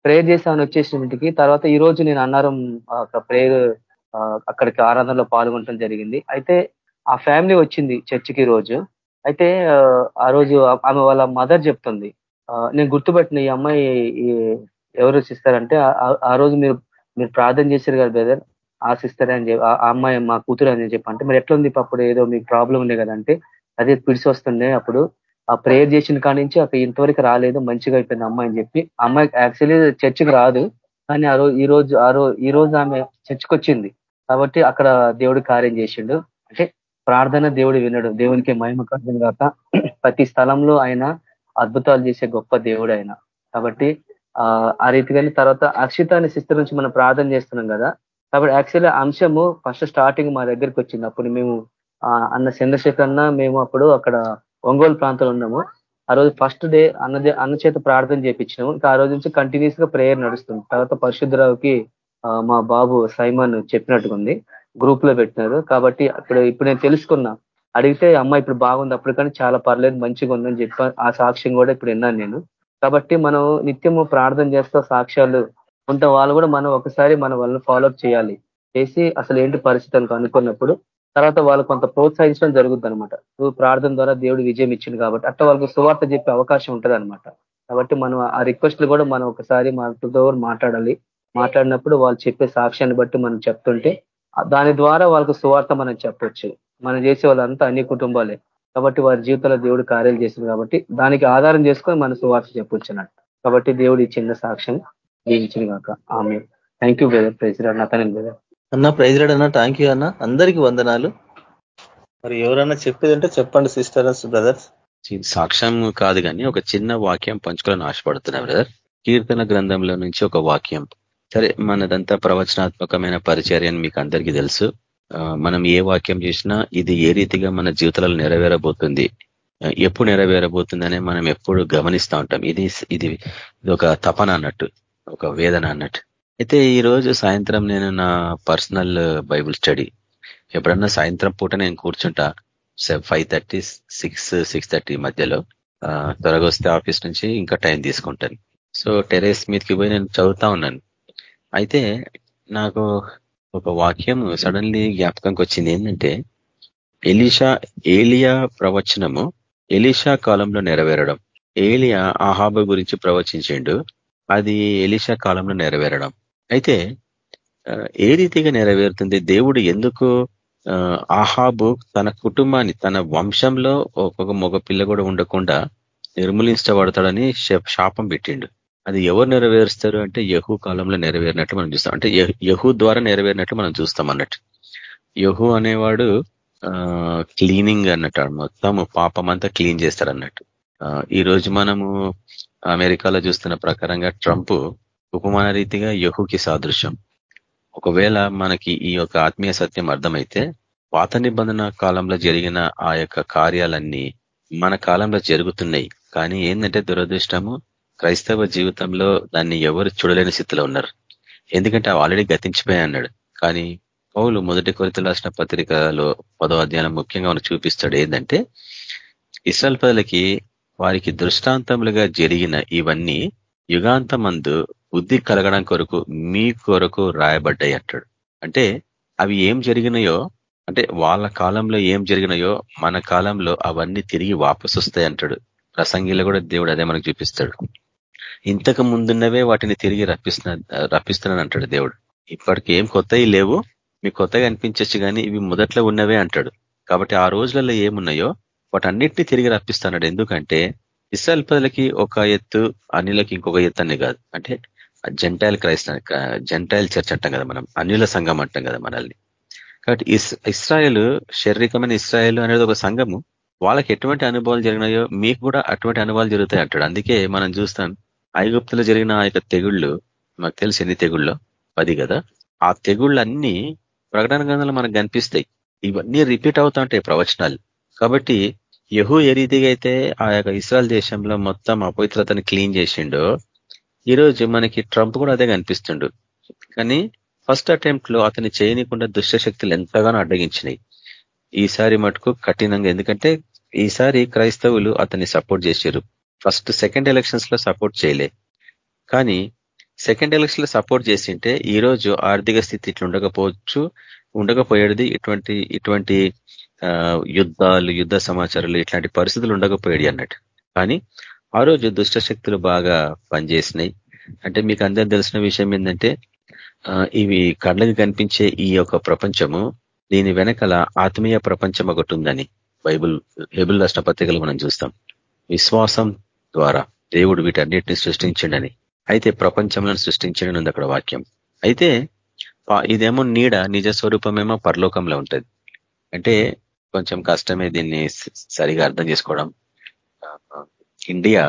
ప్రేయర్ చేసామని వచ్చేసినప్పటికి ఇంటికి తర్వాత ఈ రోజు నేను అన్నారం ప్రేయర్ అక్కడికి ఆరాధనలో పాల్గొనడం జరిగింది. అయితే ఆ ఫ్యామిలీ వచ్చింది చర్చికి రోజు. అయితే ఆ రోజు ఆమె వాళ్ళ మదర్ చెప్తుంది. నేను గుర్తుపెట్టిన ఈ అమ్మాయి ఎవరు సిస్తారంటే ఆ రోజు మీరు మీరు ప్రార్థన చేశారు కదా బ్రదర్ ఆ సిస్టర్ అని చెప్పి ఆ అమ్మాయి మా కూతురు అని చెప్పి అంటే మరి ఎట్లా ఉంది అప్పుడు ఏదో మీకు ప్రాబ్లం ఉండే కదంటే అదే పిడిసి వస్తుండే అప్పుడు ఆ ప్రేయర్ చేసిన కాడి నుంచి అక్కడ ఇంతవరకు రాలేదు మంచిగా అయిపోయింది అమ్మాయి అని చెప్పి. అమ్మాయి యాక్చువల్లీ చర్చికి రాదు కానీ ఆ రోజు ఈ రోజు ఆ రోజు ఈ రోజు ఆమె చర్చికి వచ్చింది. కాబట్టి అక్కడ దేవుడు కార్యం చేసిండు. అంటే ప్రార్థన దేవుడు వినడు. దేవునికి మహిమ కార్యం కాక ప్రతి స్థలంలో ఆయన అద్భుతాలు చేసే గొప్ప దేవుడు ఆయన. కాబట్టి ఆ రీతిగానే తర్వాత అక్షిత అనే సిస్టర్ నుంచి మనం ప్రార్థన చేస్తున్నాం కదా. కాబట్టి యాక్చువల్లీ అంశము ఫస్ట్ స్టార్టింగ్ మా దగ్గరికి వచ్చింది. అప్పుడు మేము అన్న చంద్రశేఖర్ అన్న మేము అప్పుడు అక్కడ ఒంగోలు ప్రాంతంలో ఉన్నాము. ఆ రోజు ఫస్ట్ డే అన్న అన్న చేత ప్రార్థన చేపించినాము. ఇంకా ఆ రోజు నుంచి కంటిన్యూస్గా ప్రేయర్ నడుస్తుంది. తర్వాత పరిశుద్ధరావుకి మా బాబు సైమన్ చెప్పినట్టుగా ఉంది గ్రూప్లో పెట్టినారు. కాబట్టి అప్పుడు ఇప్పుడు నేను తెలుసుకున్నా. అడిగితే అమ్మ ఇప్పుడు బాగుంది. అప్పుడు కానీ చాలా పర్లేదు మంచిగా ఉందని చెప్పి ఆ సాక్ష్యం కూడా ఇప్పుడు విన్నాను నేను. కాబట్టి మనం నిత్యము ప్రార్థన చేస్తా సాక్ష్యాలు ఉంటే వాళ్ళు కూడా మనం ఒకసారి మన వాళ్ళని ఫాలోఅప్ చేయాలి. చేసి అసలు ఏంటి పరిస్థితి అనుకున్నప్పుడు తర్వాత వాళ్ళు కొంత ప్రోత్సహించడం జరుగుద్ది అనమాట నువ్వు ప్రార్థన ద్వారా దేవుడు విజయం ఇచ్చింది కాబట్టి అట్లా వాళ్ళకు సువార్త చెప్పే అవకాశం ఉంటుంది కాబట్టి మనం ఆ రిక్వెస్ట్లు కూడా మనం ఒకసారి మనతో మాట్లాడాలి. మాట్లాడినప్పుడు వాళ్ళు చెప్పే సాక్ష్యాన్ని బట్టి మనం చెప్తుంటే దాని ద్వారా వాళ్ళకు సువార్త మనం చెప్పొచ్చు. మనం చేసే వాళ్ళంతా అన్ని కుటుంబాలే. కాబట్టి వారి జీవితంలో దేవుడు కార్యాలు చేసింది కాబట్టి దానికి ఆధారం చేసుకొని మనం సువార్త చెప్పొచ్చు అన్నట్టు. కాబట్టి దేవుడు ఈ చిన్న సాక్ష్యం జీవించింది కాక ఆమె థ్యాంక్ యూ బ్రదర్ ప్రెసిడెంట్ అతని బ్రదర్ అన్న ప్రైజ్లాడ్ అన్న థ్యాంక్ యూ అన్న. అందరికీ వందనాలు. మరి ఎవరన్నా చెప్పేదంటే చెప్పండి సిస్టర్స్ బ్రదర్స్ సాక్ష్యం కాదు కానీ ఒక చిన్న వాక్యం పంచుకోవాలని ఆశపడుతున్నా బ్రదర్ కీర్తన గ్రంథంలో నుంచి ఒక వాక్యం. సరే మనదంతా ప్రవచనాత్మకమైన పరిచర్య అని మీకు అందరికీ తెలుసు. మనం ఏ వాక్యం చేసినా ఇది ఏ రీతిగా మన జీవితాలలో నెరవేరబోతుంది. ఎప్పుడు నెరవేరబోతుందనే మనం ఎప్పుడు గమనిస్తూ ఉంటాం. ఇది ఇది ఒక తపన అన్నట్టు ఒక వేదన అన్నట్టు. అయితే ఈరోజు సాయంత్రం నేను నా పర్సనల్ బైబుల్ స్టడీ. ఎప్పుడన్నా సాయంత్రం పూట నేను కూర్చుంటా. Five thirty six six thirty మధ్యలో. త్వరగా వస్తే ఆఫీస్ నుంచి ఇంకా టైం తీసుకుంటాను. సో టెరెస్ మీదకి పోయి నేను చదువుతా ఉన్నాను. అయితే నాకు ఒక వాక్యం సడన్లీ జ్ఞాపకంకి వచ్చింది ఏంటంటే ఎలిషా ఏలియా ప్రవచనము ఎలిషా కాలంలో నెరవేరడం. ఏలియా ఆహాబ గురించి ప్రవచించిండు. అది ఎలిషా కాలంలో నెరవేరడం. అయితే ఏ రీతిగా నెరవేరుతుంది? దేవుడు ఎందుకు ఆహాబు తన కుటుంబాన్ని తన వంశంలో ఒక్కొక్క మగ పిల్ల కూడా ఉండకుండా నిర్మూలించబడతాడని శాపం పెట్టిండు. అది ఎవరు నెరవేరుస్తారు అంటే యహు కాలంలో నెరవేరినట్టు మనం చూస్తాం. అంటే యహు ద్వారా నెరవేరినట్టు మనం చూస్తాం అన్నట్టు. యహు అనేవాడు క్లీనింగ్ అన్నట్టు మొత్తం పాపం అంతా క్లీన్ చేస్తారు అన్నట్టు ఈ రోజు మనము అమెరికాలో చూస్తున్న ప్రకారంగా ట్రంప్ ఉపమాన రీతిగా యహుకి సాదృశ్యం. ఒకవేళ మనకి ఈ యొక్క ఆత్మీయ సత్యం అర్థమైతే పాత నిబంధన కాలంలో జరిగిన ఆ యొక్క కార్యాలన్నీ మన కాలంలో జరుగుతున్నాయి. కానీ ఏంటంటే దురదృష్టము క్రైస్తవ జీవితంలో దాన్ని ఎవరు చూడలేని స్థితిలో ఉన్నారు. ఎందుకంటే ఆల్రెడీ గతించిపోయా అన్నాడు. కానీ పౌలు మొదటి కొరిత రాసిన పత్రికలో పదో అధ్యాయం ముఖ్యంగా మనం చూపిస్తాడు ఏంటంటే ఇస్రాల్ పదలకి వారికి దృష్టాంతములుగా జరిగిన ఇవన్నీ యుగాంతమందు బుద్ధి కలగడం కొరకు మీ కొరకు రాయబడ్డాయి అంటాడు. అంటే అవి ఏం జరిగినాయో అంటే వాళ్ళ కాలంలో ఏం జరిగినాయో మన కాలంలో అవన్నీ తిరిగి వాపసు వస్తాయి అంటాడు. ప్రసంగిలో కూడా దేవుడు అదే మనకు చూపిస్తాడు. ఇంతకు ముందున్నవే వాటిని తిరిగి రప్పిస్తున్న రప్పిస్తున్నాను అంటాడు దేవుడు. ఇప్పటికి ఏం కొత్తవి లేవు. మీకు కొత్తగా అనిపించచ్చు కానీ ఇవి మొదట్లో ఉన్నవే అంటాడు. కాబట్టి ఆ రోజులలో ఏమున్నాయో వాటన్నిటిని తిరిగి రప్పిస్తున్నాడు ఎందుకంటే ఇస్రాయల్ ఒక ఎత్తు అన్నిలకి ఇంకొక ఎత్తు అని కాదు. అంటే జెంటైల్ క్రైస్త జెంటైల్ చర్చ్ అంటాం కదా మనం అన్యుల సంఘం అంటాం కదా మనల్ని. కాబట్టి ఇస్రాయల్ శారీరకమైన ఇస్రాయల్ అనేది ఒక సంఘము. వాళ్ళకి ఎటువంటి అనుభవాలు జరిగినాయో మీకు కూడా అటువంటి అనుభవాలు జరుగుతాయి అంటాడు. అందుకే మనం చూస్తాం ఐగుప్తులో జరిగిన ఆ యొక్క తెగుళ్ళు మాకు తెలిసి ఎన్ని తెగుళ్ళో పది కదా. ఆ తెగుళ్ళన్నీ ప్రకటన గ్రంథంలో మనకు కనిపిస్తాయి. ఇవన్నీ రిపీట్ అవుతా ఉంటాయి ప్రవచనాలు. కాబట్టి యహు ఏ రీతిగా అయితే ఆ యొక్క ఇస్రాయల్ దేశంలో మొత్తం అపవిత్రతను క్లీన్ చేసిండో ఈరోజు మనకి ట్రంప్ కూడా అదే కనిపిస్తుండు. కానీ ఫస్ట్ అటెంప్ట్లో అతని చేయనీయకుండా దుష్టశక్తులు ఎంతగానో అడ్డగించినాయి. ఈసారి మటుకు కఠినంగా ఎందుకంటే ఈసారి క్రైస్తవులు అతన్ని సపోర్ట్ చేశారు. ఫస్ట్ సెకండ్ ఎలక్షన్స్లో సపోర్ట్ చేయలే. కానీ సెకండ్ ఎలక్షన్లో సపోర్ట్ చేసింటే ఈ రోజు ఆర్థిక స్థితి ఇట్లా ఉండకపోవచ్చు ఉండకపోయేది ఇటువంటి ఇటువంటి యుద్ధాలు యుద్ధ సమాచారాలు ఇట్లాంటి పరిస్థితులు ఉండకపోయాడు అన్నట్టు. కానీ ఆ రోజు దుష్ట శక్తులు బాగా పనిచేసినాయి. అంటే మీకు అందరు తెలిసిన విషయం ఏంటంటే ఇవి కళ్ళకి కనిపించే ఈ యొక్క ప్రపంచము దీని వెనకల ఆత్మీయ ప్రపంచం ఒకటి ఉందని బైబుల్ హెబుల్ రాష్ట్ర పత్రికలు మనం చూస్తాం. విశ్వాసం ద్వారా దేవుడు వీటన్నిటిని సృష్టించిండని. అయితే ప్రపంచంలో సృష్టించండి ఉంది అక్కడ వాక్యం. అయితే ఇదేమో నీడ నిజ స్వరూపమేమో పరలోకంలో ఉంటుంది. అంటే కొంచెం కష్టమే దీన్ని సరిగా అర్థం చేసుకోవడం. ఇండియా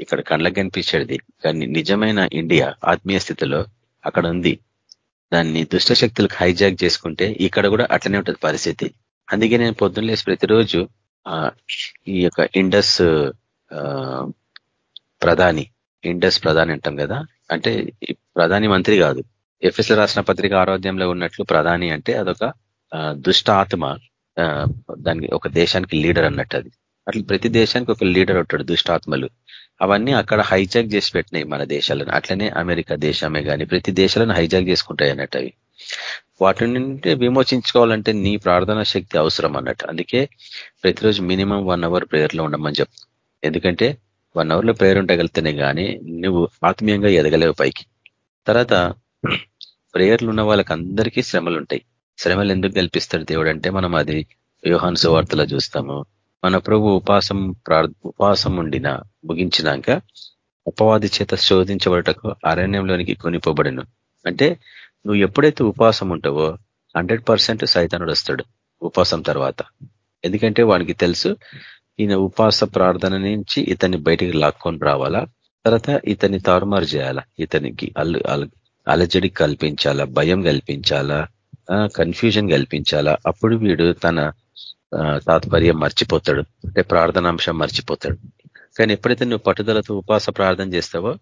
ఇక్కడ కళ్ళకు కనిపించేది. కానీ నిజమైన ఇండియా ఆత్మీయ స్థితిలో అక్కడ ఉంది. దాన్ని దుష్ట శక్తులకు హైజాక్ చేసుకుంటే ఇక్కడ కూడా అట్లనే ఉంటుంది పరిస్థితి. అందుకే నేను పొద్దున్న లేసి ప్రతిరోజు ఈ యొక్క ఇండస్ ప్రధాని ఇండస్ ప్రధాని అంటాం కదా. అంటే ప్రధాని మంత్రి కాదు. ఎఫ్ఎస్ రాసిన పత్రిక ఆరోగ్యంలో ఉన్నట్లు ప్రధాని అంటే అదొక దుష్ట ఆత్మ దానికి ఒక దేశానికి లీడర్ అన్నట్టు అది. అట్లా ప్రతి దేశానికి ఒక లీడర్ ఉంటాడు దుష్టాత్మలు అవన్నీ అక్కడ హైజాక్ చేసి పెట్టినాయి మన దేశాలను. అట్లనే అమెరికా దేశమే కానీ ప్రతి దేశాలను హైజాక్ చేసుకుంటాయి అన్నట్టు అవి. వాటి నుండి విమోచించుకోవాలంటే నీ ప్రార్థన శక్తి అవసరం అన్నట్టు. అందుకే ప్రతిరోజు మినిమం వన్ అవర్ ప్రేయర్లో ఉండమని చెప్తా. ఎందుకంటే వన్ అవర్లో ప్రేయర్ ఉండగలితేనే కానీ నువ్వు ఆత్మీయంగా ఎదగలేవు పైకి. తర్వాత ప్రేయర్లు ఉన్న వాళ్ళకి అందరికీ శ్రమలు ఉంటాయి శ్రమలు ఎందుకు కల్పిస్తాడు దేవుడు అంటే మనం అది వ్యూహాన్ సువార్తలో చూస్తాము. మన ప్రభు ఉపాసం ఉపాసం ఉండిన ముగించినాక ఉపవాది చేత శోధించబడటకు అరణ్యంలోనికి కొనిపోబడిను. అంటే నువ్వు ఎప్పుడైతే ఉపవాసం ఉంటావో హండ్రెడ్ పర్సెంట్ సైతానుడు వస్తాడు ఉపాసం తర్వాత. ఎందుకంటే వానికి తెలుసు ఈయన ఉపవాస ప్రార్థన నుంచి ఇతన్ని బయటికి లాక్కొని రావాలా? తర్వాత ఇతన్ని తారుమారు చేయాలా? ఇతనికి అల్లు అలజడి కల్పించాలా? భయం కల్పించాలా? కన్ఫ్యూజన్ కల్పించాలా? అప్పుడు వీడు తన తాత్పర్యం మర్చిపోతాడు. అంటే ప్రార్థనాంశం మర్చిపోతాడు. కానీ ఎప్పుడైతే నువ్వు పట్టుదలతో ఉపాస ప్రార్థన చేస్తావో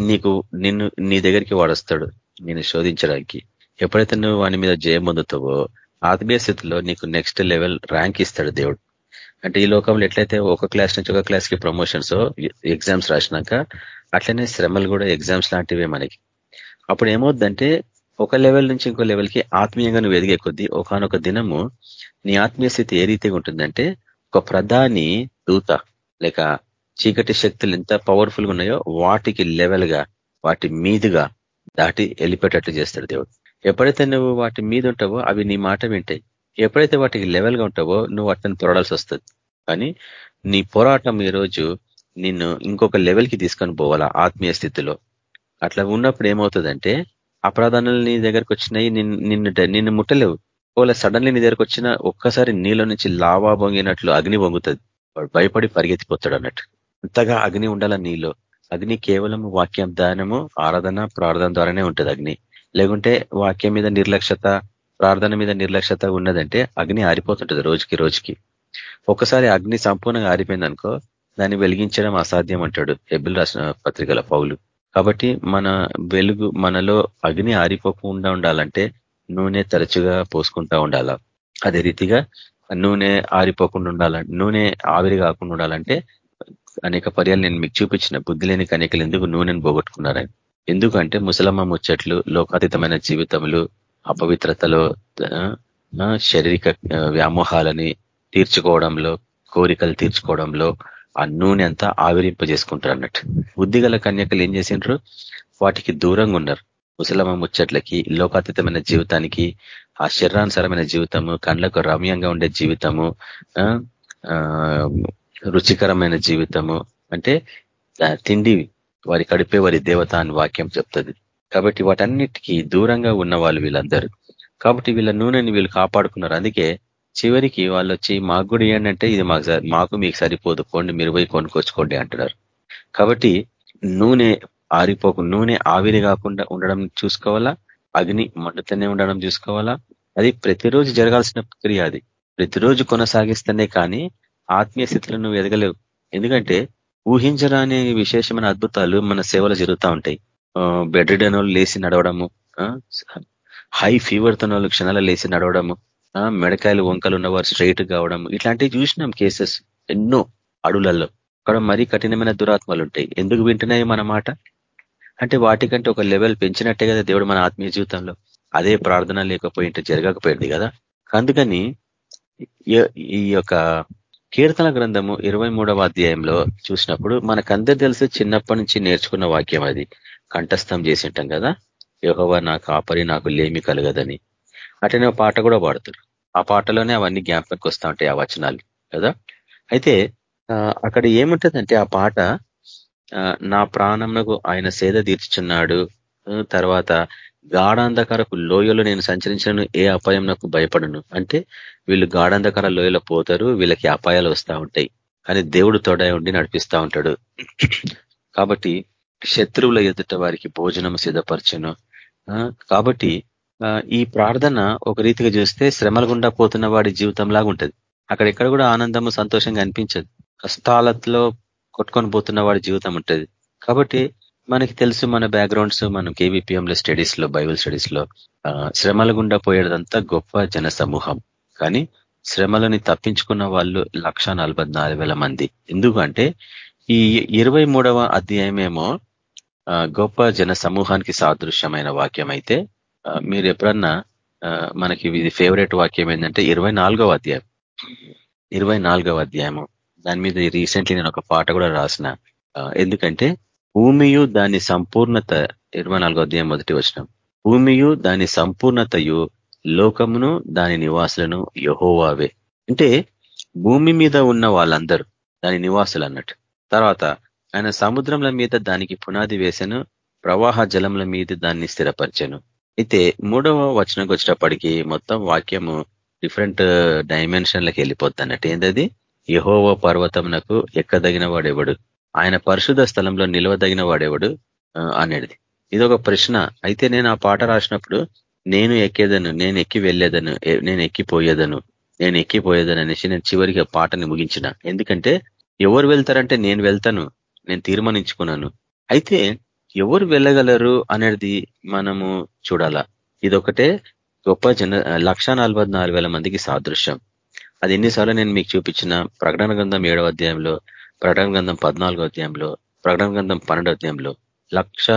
నీకు నిన్ను నీ దగ్గరికి వాడొస్తాడు నేను శోధించడానికి. ఎప్పుడైతే నువ్వు వాని మీద జయం పొందుతావో ఆత్మీయ స్థితిలో నీకు నెక్స్ట్ లెవెల్ ర్యాంక్ ఇస్తాడు దేవుడు. అంటే ఈ లోకంలో ఎట్లయితే ఒక క్లాస్ నుంచి ఒక క్లాస్కి ప్రమోషన్స్ ఎగ్జామ్స్ రాసినాక అట్లనే శ్రమలు కూడా ఎగ్జామ్స్ లాంటివే మనకి. అప్పుడు ఏమవుద్దంటే ఒక లెవెల్ నుంచి ఇంకో లెవెల్కి ఆత్మీయంగా నువ్వు ఎదిగే కొద్దీ ఒకనొక దినము నీ ఆత్మీయ స్థితి ఏ రీతిగా ఉంటుందంటే ఒక ప్రధాని దూత లేక చీకటి శక్తులు ఎంత పవర్ఫుల్గా ఉన్నాయో వాటికి లెవెల్గా వాటి మీదుగా దాటి వెళ్ళిపోయేటట్లు చేస్తాడు దేవుడు. ఎప్పుడైతే నువ్వు వాటి మీద ఉంటావో అవి నీ మాట వింటాయి. ఎప్పుడైతే వాటికి లెవెల్గా ఉంటావో నువ్వు వాటిని తొరడాల్సి వస్తుంది. కానీ నీ పోరాటం ఈరోజు నిన్ను ఇంకొక లెవెల్కి తీసుకొని పోవాలా ఆత్మీయ స్థితిలో. అట్లా ఉన్నప్పుడు ఏమవుతుందంటే అప్రాధానాలు నీ దగ్గరకు వచ్చినాయి నిన్ను నిన్ను ముట్టలేవు. ఒకవేళ సడన్లీ నీ దగ్గరకు వచ్చిన ఒక్కసారి నీళ్ళ నుంచి లావా బొంగినట్లు అగ్ని పొంగుతుంది. వాడు భయపడి పరిగెత్తిపోతాడు అన్నట్టు. అంతగా అగ్ని ఉండాల నీలో. అగ్ని కేవలం వాక్యం దానము ఆరాధన ప్రార్థన ద్వారానే ఉంటుంది అగ్ని. లేకుంటే వాక్యం మీద నిర్లక్ష్యత ప్రార్థన మీద నిర్లక్ష్యత ఉన్నదంటే అగ్ని ఆరిపోతుంటది రోజుకి రోజుకి. ఒకసారి అగ్ని సంపూర్ణంగా ఆరిపోయింది అనుకో దాన్ని వెలిగించడం అసాధ్యం అంటాడు ఎబ్బుల్ రాసిన పత్రికల పౌలు. కాబట్టి మన వెలుగు మనలో అగ్ని ఆరిపోకుండా ఉండాలంటే నూనె తరచుగా పోసుకుంటా ఉండాల? అదే రీతిగా నూనె ఆరిపోకుండా ఉండాల? నూనె ఆవిరి కాకుండా ఉండాలంటే అనేక పర్యాలు నేను మీకు చూపించిన. బుద్ధి లేని కనికలు ఎందుకు నూనెను పోగొట్టుకున్నారని ఎందుకంటే ముసలమ్మ ముచ్చట్లు లోకాతీతమైన జీవితములు అపవిత్రతలో శారీరక వ్యామోహాలని తీర్చుకోవడంలో కోరికలు తీర్చుకోవడంలో ఆ నూనె అంతా ఆవిరింపజేసుకుంటారు అన్నట్టు బుద్ధిగల కన్యకలు ఏం చేసిండ్రు? వాటికి దూరంగా ఉన్నారు. ముసలమ్మ ముచ్చట్లకి లోకాతీతమైన జీవితానికి ఆ శరీరానుసరమైన జీవితము కండ్లకు రమ్యంగా ఉండే జీవితము రుచికరమైన జీవితము అంటే తిండి వారి కడిపే వారి దేవత అని వాక్యం చెప్తుంది. కాబట్టి వాటన్నిటికీ దూరంగా ఉన్న వాళ్ళు వీళ్ళందరూ. కాబట్టి వీళ్ళ నూనెని వీళ్ళు కాపాడుకున్నారు. అందుకే చివరికి వాళ్ళు వచ్చి మాకు కూడా ఏంటంటే ఇది మాకు మాకు మీకు సరిపోదు. కొండి మీరు పోయి కొనుక్కొచ్చుకోండి అంటున్నారు. కాబట్టి నూనె ఆరిపోకు. నూనె ఆవిరి కాకుండా ఉండడం చూసుకోవాలా? అగ్ని మండుతూనే ఉండడం చూసుకోవాలా? అది ప్రతిరోజు జరగాల్సిన క్రియ అది. ప్రతిరోజు కొనసాగిస్తేనే కానీ ఆత్మీయ స్థితిలో నువ్వు ఎదగలేవు. ఎందుకంటే ఊహించరాని విశేషమైన అద్భుతాలు మన సేవలు జరుగుతూ ఉంటాయి. బెడ్ రిడన్ లేచి నడవడము హై ఫీవర్తో వాళ్ళు క్షణాలు లేచి నడవడము మెడకాయలు వంకలు ఉన్నవారు స్ట్రైట్ కావడం ఇట్లాంటివి చూసినాం కేసెస్ ఎన్నో అడవులలో అక్కడ మరీ కఠినమైన దురాత్మలు ఉంటాయి. ఎందుకు వింటున్నాయి మన మాట? అంటే వాటికంటే ఒక లెవెల్ పెంచినట్టే కదా దేవుడు మన ఆత్మీయ జీవితంలో. అదే ప్రార్థన లేకపోయింటే జరగకపోయింది కదా. అందుకని ఈ యొక్క కీర్తన గ్రంథము ఇరవై అధ్యాయంలో చూసినప్పుడు మనకందరు తెలిసి చిన్నప్పటి నుంచి నేర్చుకున్న వాక్యం అది. కంఠస్థం చేసింటాం కదా. యహోవా నాకు ఆపరి నాకు లేమి కలగదని. అటనే పాట కూడా పాడుతారు ఆ పాటలోనే అవన్నీ జ్ఞాపకం వస్తూ ఉంటాయి ఆ వచనాలు కదా. అయితే అక్కడ ఏముంటుందంటే ఆ పాట నా ప్రాణమునకు ఆయన సేద తీర్చుచున్నాడు. తర్వాత గాఢాంధకారపు లోయలో నేను సంచరించను ఏ అపాయం నాకు భయపడను. అంటే వీళ్ళు గాఢాంధకార లోయలో పోతారు వీళ్ళకి అపాయాలు వస్తూ ఉంటాయి. కానీ దేవుడు తోడై ఉండి నడిపిస్తూ ఉంటాడు. కాబట్టి శత్రువుల ఎదుట వారికి భోజనం సిద్ధపరచను. కాబట్టి ఈ ప్రార్థన ఒక రీతిగా చూస్తే శ్రమల గుండా పోతున్న వాడి జీవితం లాగా ఉంటుంది అక్కడెక్కడ కూడా ఆనందము సంతోషంగా అనిపించదు. కష్టాలతో కొట్టుకొని పోతున్న వాడి జీవితం ఉంటుంది. కాబట్టి మనకి తెలుసు మన బ్యాక్గ్రౌండ్స్ మనం కేవీపీఎంలో స్టడీస్లో బైబుల్ స్టడీస్లో శ్రమల గుండా పోయేదంతా గొప్ప జన సమూహం కానీ శ్రమలని తప్పించుకున్న వాళ్ళు లక్ష మంది. ఎందుకంటే ఈ ఇరవై మూడవ అధ్యాయమేమో గొప్ప జన సమూహానికి సాదృశ్యమైన వాక్యం అయితే మీరు ఎప్పుడన్నా మనకి ఇది ఫేవరెట్ వాక్యం ఏంటంటే ఇరవై అధ్యాయం. ఇరవై అధ్యాయము. దాని మీద రీసెంట్లీ నేను ఒక పాట కూడా రాసిన. ఎందుకంటే భూమియు దాని సంపూర్ణత ఇరవై నాలుగో అధ్యాయం మొదటి వచ్చిన భూమియు దాని సంపూర్ణతయు లోకమును దాని నివాసులను యహోవావే. అంటే భూమి మీద ఉన్న వాళ్ళందరూ దాని నివాసులు అన్నట్టు. తర్వాత ఆయన సముద్రంల మీద దానికి పునాది వేసను ప్రవాహ జలముల మీద దాన్ని స్థిరపరిచాను. అయితే మూడవ వచనంకి వచ్చేటప్పటికి మొత్తం వాక్యము డిఫరెంట్ డైమెన్షన్లకు వెళ్ళిపోద్ది అన్నట్టు ఏంటది యహోవ పర్వతమునకు ఎక్కదగిన వాడేవాడు ఆయన పరిశుద్ధ స్థలంలో నిలవదగిన వాడేవాడు అనేది ఇది ఒక ప్రశ్న. అయితే నేను ఆ పాట రాసినప్పుడు నేను ఎక్కేదను నేను ఎక్కి వెళ్ళేదను నేను ఎక్కిపోయేదను నేను ఎక్కిపోయేదని అనేసి నేను చివరికి పాటని ముగించిన. ఎందుకంటే ఎవరు వెళ్తారంటే నేను వెళ్తాను నేను తీర్మానించుకున్నాను. అయితే ఎవరు వెళ్ళగలరు అనేది మనము చూడాలా. ఇదొకటే గొప్ప జన లక్ష మందికి సాదృశ్యం. అది ఎన్నిసార్లు నేను మీకు చూపించిన ప్రకటన గ్రంథం ఏడవ అధ్యాయంలో ప్రకటన గ్రంథం పద్నాలుగో అధ్యాయంలో ప్రకటన గ్రంథం పన్నెండో అధ్యాయంలో లక్ష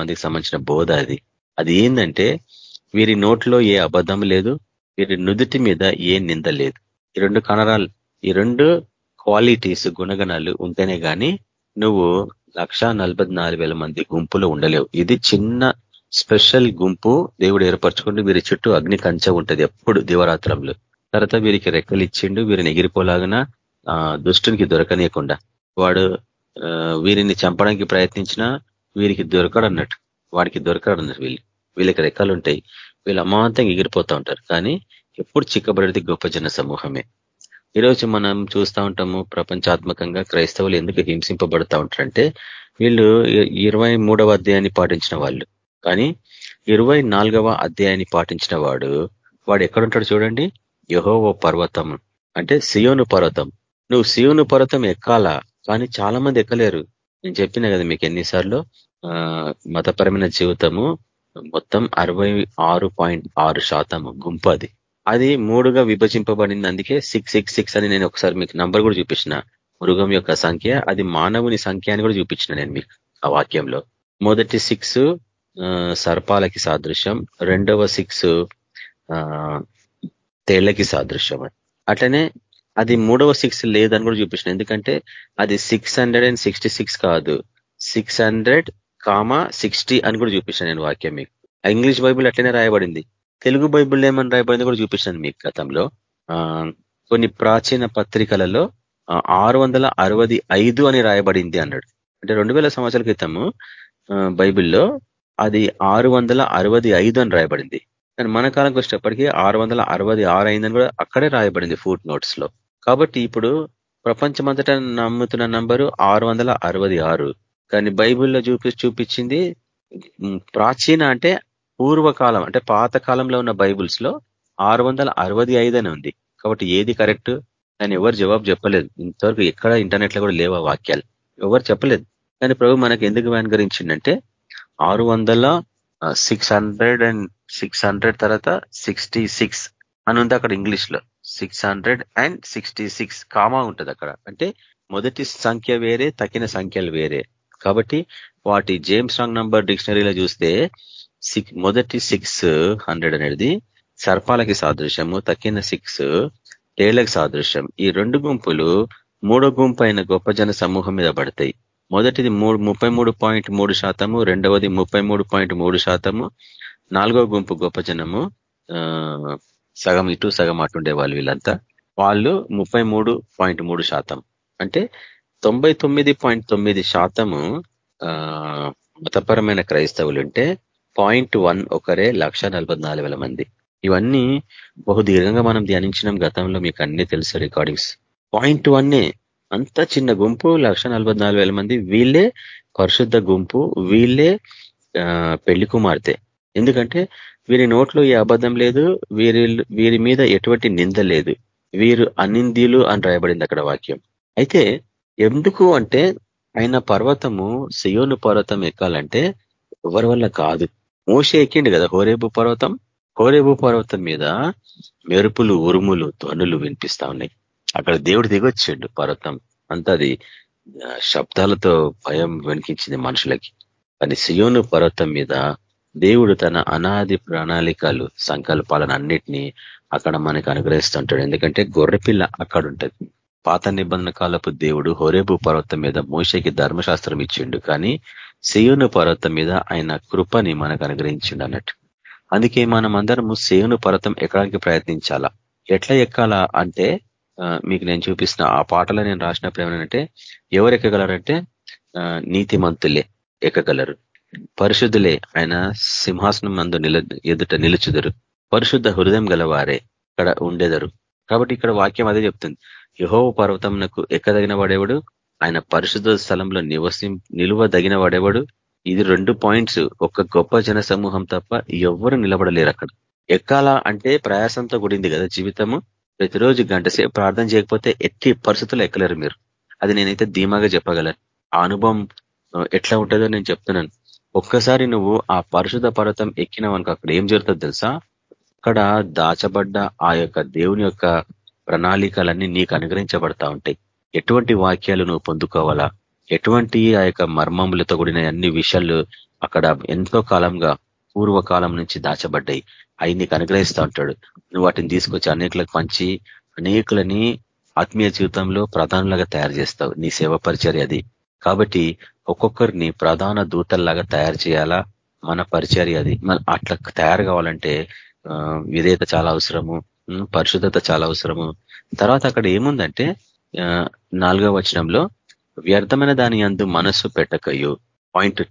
మందికి సంబంధించిన బోధ అది. అది ఏంటంటే వీరి నోట్లో ఏ అబద్ధం లేదు వీరి నుదుటి మీద ఏ నింద లేదు. ఈ రెండు కణరాలు ఈ రెండు క్వాలిటీస్ గుణగణాలు ఉంటేనే కానీ నువ్వు లక్ష మంది గుంపులో ఉండలేవు. ఇది చిన్న స్పెషల్ గుంపు దేవుడు ఏర్పరచుకుంటూ వీరి చుట్టూ అగ్ని కంచ ఉంటుంది ఎప్పుడు దివరాత్రంలో. తర్వాత వీరికి రెక్కలు ఇచ్చిండు వీరిని ఎగిరిపోలాగిన దుష్టునికి దొరకనీయకుండా. వాడు వీరిని చంపడానికి ప్రయత్నించినా వీరికి దొరకడన్నట్టు. వాడికి దొరకడన్నట్టు వీళ్ళు. వీళ్ళకి రెక్కలు ఉంటాయి వీళ్ళు అమాంతంగా ఎగిరిపోతూ ఉంటారు. కానీ ఎప్పుడు చిక్కబడేది గొప్ప జన సమూహమే. ఈరోజు మనం చూస్తూ ఉంటాము ప్రపంచాత్మకంగా క్రైస్తవులు ఎందుకు హింసింపబడతా ఉంటారంటే వీళ్ళు ఇరవై మూడవ అధ్యాయాన్ని పాటించిన వాళ్ళు. కానీ ఇరవై నాలుగవ అధ్యాయాన్ని పాటించిన వాడు వాడు ఎక్కడుంటాడు చూడండి? యహోవో పర్వతం. అంటే సియోను పర్వతం. నువ్వు సియోను పర్వతం ఎక్కాలా? కానీ చాలా మంది ఎక్కలేరు. నేను చెప్పిన కదా మీకు ఎన్నిసార్లు? మతపరమైన జీవితము మొత్తం అరవై ఆరు పాయింట్ ఆరు శాతం గుంపు అది. అది మూడుగా విభజింపబడింది. అందుకే సిక్స్ సిక్స్ సిక్స్ అని నేను ఒకసారి మీకు నంబర్ కూడా చూపించిన. మృగం యొక్క సంఖ్య అది మానవుని సంఖ్య అని కూడా చూపించిన నేను మీకు ఆ వాక్యంలో. మొదటి సిక్స్ సర్పాలకి సాదృశ్యం. రెండవ సిక్స్ తేళ్ళకి సాదృశ్యం అట్లనే అది మూడవ సిక్స్ లేదని కూడా చూపించిన. ఎందుకంటే అది సిక్స్ కాదు. సిక్స్ హండ్రెడ్ కామా సిక్స్టీ అని కూడా చూపించాను నేను వాక్యం మీకు. ఇంగ్లీష్ బైబుల్ అట్లనే రాయబడింది. తెలుగు బైబుల్ ఏమని రాయబడింది కూడా చూపించాను మీకు గతంలో. కొన్ని ప్రాచీన పత్రికలలో ఆరు అని రాయబడింది అన్నాడు. అంటే రెండు సంవత్సరాల క్రితము బైబిల్లో అది ఆరు అని రాయబడింది. కానీ మన కాలంకి వచ్చేటప్పటికీ ఆరు వందల అరవై ఆరు అయిందని కూడా అక్కడే రాయబడింది ఫుట్ నోట్స్లో. కాబట్టి ఇప్పుడు ప్రపంచమంతటా నమ్ముతున్న నంబరు ఆరు వందల అరవై ఆరు. కానీ బైబిల్లో చూపి చూపించింది ప్రాచీన అంటే పూర్వకాలం అంటే పాత కాలంలో ఉన్న బైబుల్స్లో ఆరు వందల అరవై ఐదని ఉంది. కాబట్టి ఏది కరెక్ట్? అని ఎవరు జవాబు చెప్పలేదు. ఇంతవరకు ఎక్కడ ఇంటర్నెట్లో కూడా లేవా వాక్యాలు? ఎవరు చెప్పలేదు. కానీ ప్రభు మనకు ఎందుకు వ్యాన్గరించిందంటే ఆరు వందల six hundred and six hundred తర్వాత సిక్స్టీ సిక్స్ అని ఉంది అక్కడ ఇంగ్లీష్లో six hundred and sixty six comma ఉంటుంది అక్కడ. అంటే మొదటి సంఖ్య వేరే తక్కిన సంఖ్యలు వేరే. కాబట్టి వాటి జేమ్స్ రాంగ్ నంబర్ డిక్షనరీలో చూస్తే మొదటి సిక్స్ హండ్రెడ్ అనేది సర్పాలకి సాదృశ్యము తక్కిన సిక్స్ తేళ్ళకి సాదృశ్యం. ఈ రెండు గుంపులు మూడో గుంపు అయిన గొప్ప జన సమూహం మీద పడతాయి. మొదటిది మూడు ముప్పై మూడు పాయింట్ మూడు శాతము రెండవది ముప్పై మూడు పాయింట్ మూడు శాతము నాలుగో గుంపు గొప్ప జనము సగం ఇటు సగం అటుండే వాళ్ళు వీళ్ళంతా. వాళ్ళు ముప్పై మూడు పాయింట్ మూడు శాతం. అంటే తొంభై తొమ్మిది పాయింట్ తొమ్మిది శాతము మతపరమైన క్రైస్తవులు ఉంటే పాయింట్ వన్ ఒకరే లక్ష మంది. ఇవన్నీ బహుదీర్ఘంగా మనం ధ్యానించినాం గతంలో మీకు అన్ని తెలుసు రికార్డింగ్స్. పాయింట్ వన్నే అంత చిన్న గుంపు లక్ష మంది. వీళ్ళే పరిశుద్ధ గుంపు వీళ్ళే పెళ్ళి కుమార్తె. ఎందుకంటే వీరి నోట్లో ఏ అబద్ధం లేదు వీరి వీరి మీద ఎటువంటి నింద లేదు. వీరు అనిందీలు అని రాయబడింది అక్కడ వాక్యం. అయితే ఎందుకు అంటే ఆయన పర్వతము సియోను పర్వతం ఎక్కాలంటే ఎవరి వల్ల కాదు. మోసే ఎక్కిండు కదా హోరేబు పర్వతం. హోరేబు పర్వతం మీద మెరుపులు ఉరుములు ధ్వనులు వినిపిస్తా ఉన్నాయి. అక్కడ దేవుడు దిగొచ్చిండు పర్వతం. అంతా అది శబ్దాలతో భయం వెనికించింది మనుషులకి. కానీ సియోను పర్వతం మీద దేవుడు తన అనాది ప్రణాళికలు సంకల్పాలను అన్నిటినీ అక్కడ మనకు అనుగ్రహిస్తుంటాడు. ఎందుకంటే గొర్రెపిల్ల అక్కడ ఉంటుంది పాత నిబంధన కాలపు దేవుడు హోరేబు పర్వతం మీద మోషకి ధర్మశాస్త్రం ఇచ్చిండు. కానీ సేయును పర్వతం మీద ఆయన కృపని మనకు అనుగ్రహించిండు అన్నట్టు. అందుకే మనం అందరము సేయును పర్వతం ఎక్కడానికి ప్రయత్నించాలా? ఎట్లా ఎక్కాలా అంటే మీకు నేను చూపిస్తున్న ఆ పాటలో నేను రాసినప్పుడు ఏమనంటే ఎవరు ఎక్కగలరంటే నీతిమంతులే ఎక్కగలరు. పరిశుద్ధులే ఆయన సింహాసనం మందు నిల ఎదుట నిలుచుదరు. పరిశుద్ధ హృదయం గలవారే ఇక్కడ ఉండేదరు. కాబట్టి ఇక్కడ వాక్యం అదే చెప్తుంది. యహో పర్వతంకు ఎక్కదగిన వాడేవాడు? ఆయన పరిశుద్ధ స్థలంలో నివసి నిలువదగిన వాడేవాడు? ఇది రెండు పాయింట్స్. ఒక గొప్ప జన సమూహం తప్ప ఎవ్వరు నిలబడలేరు అక్కడ. ఎక్కాలా అంటే ప్రయాసంతో కూడింది కదా జీవితము. ప్రతిరోజు గంట సేపు ప్రార్థన చేయకపోతే ఎట్టి పరిస్థితులు ఎక్కలేరు మీరు. అది నేనైతే ధీమాగా చెప్పగలను. ఆ అనుభవం ఎట్లా ఉంటుందో నేను చెప్తున్నాను. ఒక్కసారి నువ్వు ఆ పరిశుధ పర్వతం ఎక్కినావనుకో అక్కడ ఏం జరుగుతుంది తెలుసా? అక్కడ దాచబడ్డ ఆ యొక్క దేవుని యొక్క ప్రణాళికలన్నీ నీకు అనుగ్రహించబడతా ఉంటాయి. ఎటువంటి వాక్యాలు నువ్వు పొందుకోవాలా? ఎటువంటి ఆ యొక్క మర్మములతో కూడిన అన్ని విషయాలు అక్కడ ఎంతో కాలంగా పూర్వకాలం నుంచి దాచబడ్డాయి. అవి నీకు అనుగ్రహిస్తూ ఉంటాడు. నువ్వు వాటిని తీసుకొచ్చి అనేకులకు పంచి అనేకులని ఆత్మీయ జీవితంలో ప్రధానులుగా తయారు చేస్తావు. నీ సేవ పరిచర్య అది. కాబట్టి ఒక్కొక్కరిని ప్రధాన దూతల్లాగా తయారు చేయాలా? మన పరిచర్య అది. అట్లా తయారు కావాలంటే విధేయత చాలా అవసరము పరిశుద్ధత చాలా అవసరము. తర్వాత అక్కడ ఏముందంటే నాలుగవ వచనంలో వ్యర్థమైన దాని అందు మనస్సు పెట్టకయు. పాయింట్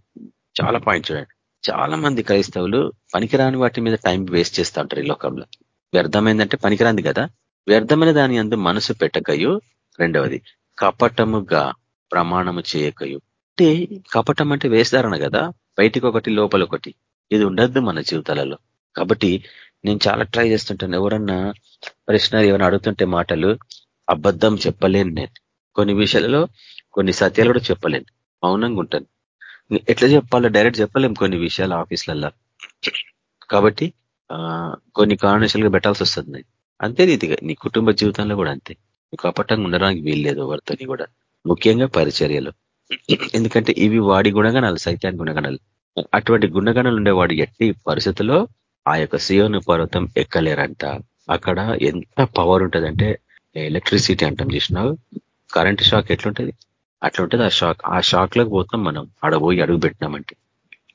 చాలా పాయింట్ చూడండి. చాలా మంది క్రైస్తవులు పనికిరాని వాటి మీద టైం వేస్ట్ చేస్తూ ఉంటారు ఈ లోకంలో. వ్యర్థమైందంటే పనికిరాంది కదా? వ్యర్థమైన దాని అందు మనసు పెట్టకయు. రెండవది కపటముగా ప్రమాణము చేయకయు. అంటే కపటం అంటే వేస్తారన కదా? బయటికి ఒకటి లోపల ఒకటి ఇది ఉండద్దు మన జీవితాలలో. కాబట్టి నేను చాలా ట్రై చేస్తుంటాను. ఎవరన్నా ప్రశ్న ఏమైనా అడుగుతుంటే మాటలు అబద్ధం చెప్పలేను నేను. కొన్ని విషయాలలో కొన్ని సత్యాలు కూడా చెప్పలేను. మౌనంగా ఉంటాను. ఎట్లా చెప్పాలో డైరెక్ట్ చెప్పలేం కొన్ని విషయాలు ఆఫీసులలో. కాబట్టి కొన్ని కారణాలుగా పెట్టాల్సి వస్తుంది. అంతే రీతిగా నీ కుటుంబ జీవితంలో కూడా అంతే. నీకు అపట్టంగా ఉండడానికి వీల్లేదు ఎవరితోని కూడా. ముఖ్యంగా పరిచర్యలు. ఎందుకంటే ఇవి వాడి గుణగణాలు సైత్యాన్ని గుణగణాలు. అటువంటి గుణగణాలు ఉండేవాడు ఎట్టి పరిస్థితుల్లో ఆ యొక్క సియోను పర్వతం ఎక్కలేరంట. అక్కడ ఎంత పవర్ ఉంటుందంటే ఎలక్ట్రిసిటీ అంటాం చూసినావు? కరెంట్ షాక్ ఎట్లుంటది? అట్లా ఉంటుంది ఆ షాక్ ఆ షాక్లోకి పోతాం మనం. అడబోయి అడుగు పెట్టినామంటే.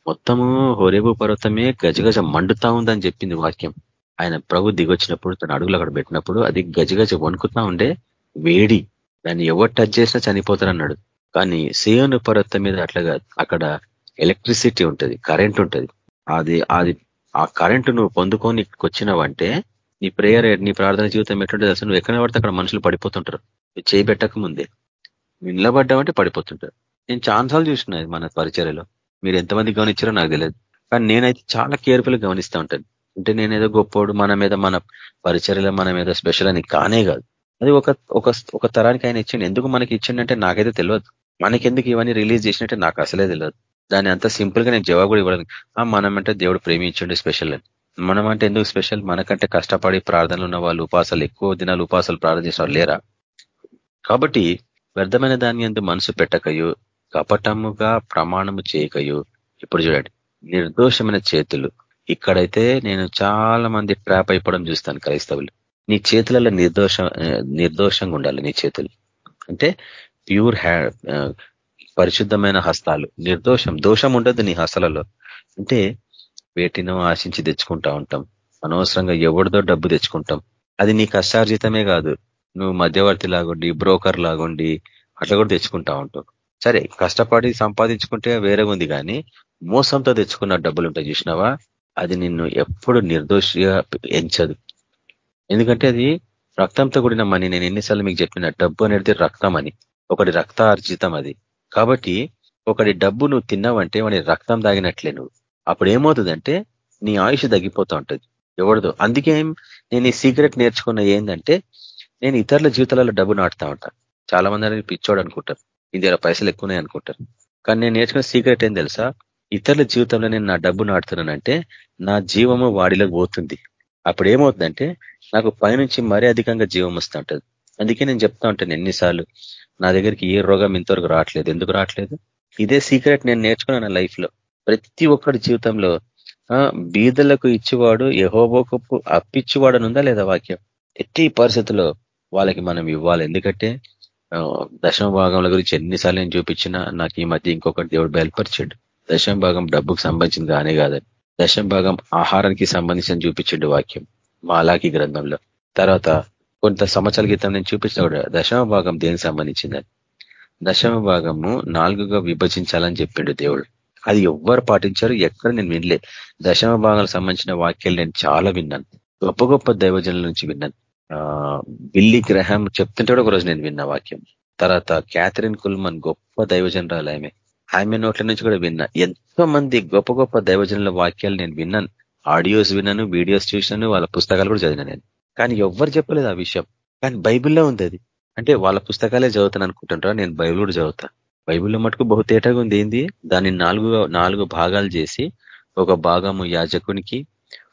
మొత్తము హోరేబు పర్వతమే గజగజ మండుతా ఉందని చెప్పింది వాక్యం. ఆయన ప్రభు దిగొచ్చినప్పుడు తన అడుగులు అక్కడ పెట్టినప్పుడు అది గజగజ వణుకుతా ఉండే వేడి. దాన్ని ఎవరు టచ్ చేసినా చనిపోతారన్నాడు. కానీ సేయోను పర్వతం మీద అట్లాగా అక్కడ ఎలక్ట్రిసిటీ ఉంటుంది కరెంట్ ఉంటుంది. అది అది ఆ కరెంటు నువ్వు పొందుకొని వచ్చినావంటే నీ ప్రేయర్ నీ ప్రార్థన జీవితం ఎట్లుంటుంది అసలు నువ్వు ఎక్కడ పడితే అక్కడ మనుషులు పడిపోతుంటారు. చేయబెట్టక ముందే. నిలబడ్డామంటే పడిపోతుంటారు. నేను ఛాన్సాలు చూసిన మన పరిచర్యలో. మీరు ఎంతమంది గమనించారో నాకు తెలియదు. కానీ నేనైతే చాలా కేర్ఫుల్ గమనిస్తూ ఉంటాను. అంటే నేనేదో గొప్పోడు మన మీద మన పరిచర్యలో మన మీద స్పెషల్ అని కానే కాదు. అది ఒక ఒక ఒక తరానికి ఆయన ఇచ్చిండు. ఎందుకు మనకి ఇచ్చిండంటే నాకైతే తెలియదు. మనకెందుకు ఇవన్నీ రిలీజ్ చేసినట్టే నాకు అసలే తెలియదు దాన్ని అంత సింపుల్గా నేను జవాబు కూడా ఇవ్వడానికి మనమంటే దేవుడు ప్రేమించండి స్పెషల్ అని. మనం అంటే ఎందుకు స్పెషల్? మనకంటే కష్టపడి ప్రార్థనలు ఉన్న వాళ్ళు ఉపాసాలు ఎక్కువ దినాలు ఉపాసాలు ప్రార్థన చేసిన లేరా? కాబట్టి వ్యర్థమైన దాన్ని ఎందు మనసు పెట్టకయు కపటముగా ప్రమాణము చేయకయు. ఇప్పుడు చూడండి నిర్దోషమైన చేతులు. ఇక్కడైతే నేను చాలా మంది ట్రాప్ అయిపోవడం చూస్తాను క్రైస్తవులు. నీ చేతులలో నిర్దోష నిర్దోషంగా ఉండాలి నీ చేతులు. అంటే ప్యూర్ హ్యా పరిశుద్ధమైన హస్తాలు. నిర్దోషం దోషం ఉండదు నీ హస్తలలో. అంటే వేటినో ఆశించి తెచ్చుకుంటా ఉంటాం. అనవసరంగా ఎవరిదో డబ్బు తెచ్చుకుంటాం. అది నీ కష్టార్జితమే కాదు. నువ్వు మధ్యవర్తి లాగుండి బ్రోకర్ లాగుండి అట్లా కూడా తెచ్చుకుంటా ఉంటావు. సరే కష్టపడి సంపాదించుకుంటే వేరే ఉంది కానీ మోసంతో తెచ్చుకున్న డబ్బులు ఉంటాయి చూసినావా? అది నిన్ను ఎప్పుడు నిర్దోషిగా ఎంచదు. ఎందుకంటే అది రక్తంతో కూడిన మనీ. నేను ఎన్నిసార్లు మీకు చెప్పిన డబ్బు అనేది రక్తం అని. ఒకటి రక్తార్జితం అది. కాబట్టి ఒకటి డబ్బు నువ్వు తిన్నావంటే వాడి రక్తం తాగినట్లే నువ్వు. అప్పుడు ఏమవుతుందంటే నీ ఆయుష్ తగ్గిపోతూ ఉంటుంది ఎవడదు అందుకే నేను ఈ సీక్రెట్ నేర్చుకున్న ఏంటంటే నేను ఇతరుల జీవితాలలో డబ్బు నాటుతా ఉంటాను చాలా మంది అనేది పిచ్చోడు అనుకుంటారు. ఇందులో పైసలు ఎక్కువనే అనుకుంటారు. కానీ నేను నేర్చుకున్న సీక్రెట్ ఏం తెలుసా? ఇతరుల జీవితంలో నేను నా డబ్బు నాటుతున్నానంటే నా జీవము వాడిలోకి పోతుంది. అప్పుడు ఏమవుతుందంటే నాకు పైనుంచి మరీ అధికంగా జీవం వస్తూ ఉంటుంది అందుకే నేను చెప్తా ఉంటాను ఎన్నిసార్లు నా దగ్గరికి ఏ రోగం ఇంతవరకు రావట్లేదు. ఎందుకు రావట్లేదు? ఇదే సీక్రెట్ నేను నేర్చుకున్నాను లైఫ్లో. ప్రతి ఒక్కరి జీవితంలో బీదలకు ఇచ్చివాడు యహోబోకపు అప్పిచ్చివాడు ఉందా లేదా వాక్యం? ఎట్టి పరిస్థితుల్లో వాళ్ళకి మనం ఇవ్వాలి. ఎందుకంటే దశమ భాగంల గురించి ఎన్నిసార్లు నేను చూపించినా నాకు ఈ మధ్య ఇంకొకటి దేవుడు బయలుపరిచాడు. దశమ భాగం డబ్బుకు సంబంధించింది కానీ కాదని దశమ భాగం ఆహారానికి సంబంధించిన చూపించండు వాక్యం. మాలాకి గ్రంథంలో. తర్వాత కొంత సంవత్సరాల క్రితం నేను చూపించిన కూడా దశమ భాగం దేనికి సంబంధించిందని దశమ భాగము నాలుగుగా విభజించాలని చెప్పిండు దేవుడు. అది ఎవ్వరు పాటించారు ఎక్కడ నేను వినలే. దశమ భాగాలకు సంబంధించిన వాక్యాలు నేను చాలా విన్నాను. గొప్ప గొప్ప దైవజనుల నుంచి విన్నాను. బిల్లి గ్రహం చెప్తుంటే కూడా ఒకరోజు నేను విన్న వాక్యం. తర్వాత క్యాథరిన్ కుల్మన్ గొప్ప దైవజనరాలు ఆమె. ఆమె నోట్ల నుంచి కూడా విన్నా. ఎంతో మంది గొప్ప గొప్ప దైవజనుల వాక్యాలు నేను విన్నాను. ఆడియోస్ విన్నాను వీడియోస్ చూసినాను వాళ్ళ పుస్తకాలు కూడా చదివినా నేను. కానీ ఎవ్వరు చెప్పలేదు ఆ విషయం. కానీ బైబిల్లో ఉంది అది. అంటే వాళ్ళ పుస్తకాలే చదువుతాను అనుకుంటుంటారా? నేను బైబిల్ కూడా చదువుతా. బైబిల్లో మటుకు బహుతేటగా ఉంది. ఏంది? దాన్ని నాలుగు నాలుగు భాగాలు చేసి ఒక భాగము యాజకునికి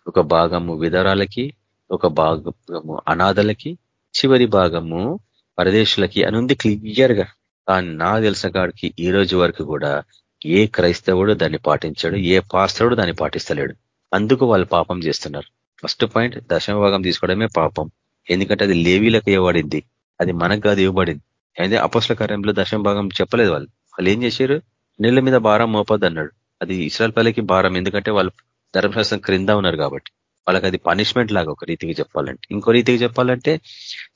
ఒక భాగము విధరాలకి ఒక భాగము అనాథలకి చివరి భాగము పరదేశులకి అని ఉంది క్లియర్గా. కానీ నా తెలిసిన కాడికి ఈ రోజు వరకు కూడా ఏ క్రైస్తవుడు దాన్ని పాటించాడు ఏ పాస్తవుడు దాన్ని పాటిస్తలేడు. అందుకు వాళ్ళు పాపం చేస్తున్నారు. ఫస్ట్ పాయింట్ దశమ భాగం తీసుకోవడమే పాపం. ఎందుకంటే అది లేవీలకు ఇవ్వబడింది. అది మనకు కాదు ఇవ్వబడింది. అయితే అపోస్ల కార్యంలో దశమ భాగం చెప్పలేదు వాళ్ళు. వాళ్ళు ఏం చేశారు? నీళ్ళ మీద భారం మోపద్దు అన్నాడు అది ఇస్రాయల్ పల్లెకి భారం. ఎందుకంటే వాళ్ళు ధర్మశాస్త్రం క్రింద ఉన్నారు కాబట్టి. వాళ్ళకి అది పనిష్మెంట్ లాగా ఒక రీతికి చెప్పాలంటే. ఇంకో రీతికి చెప్పాలంటే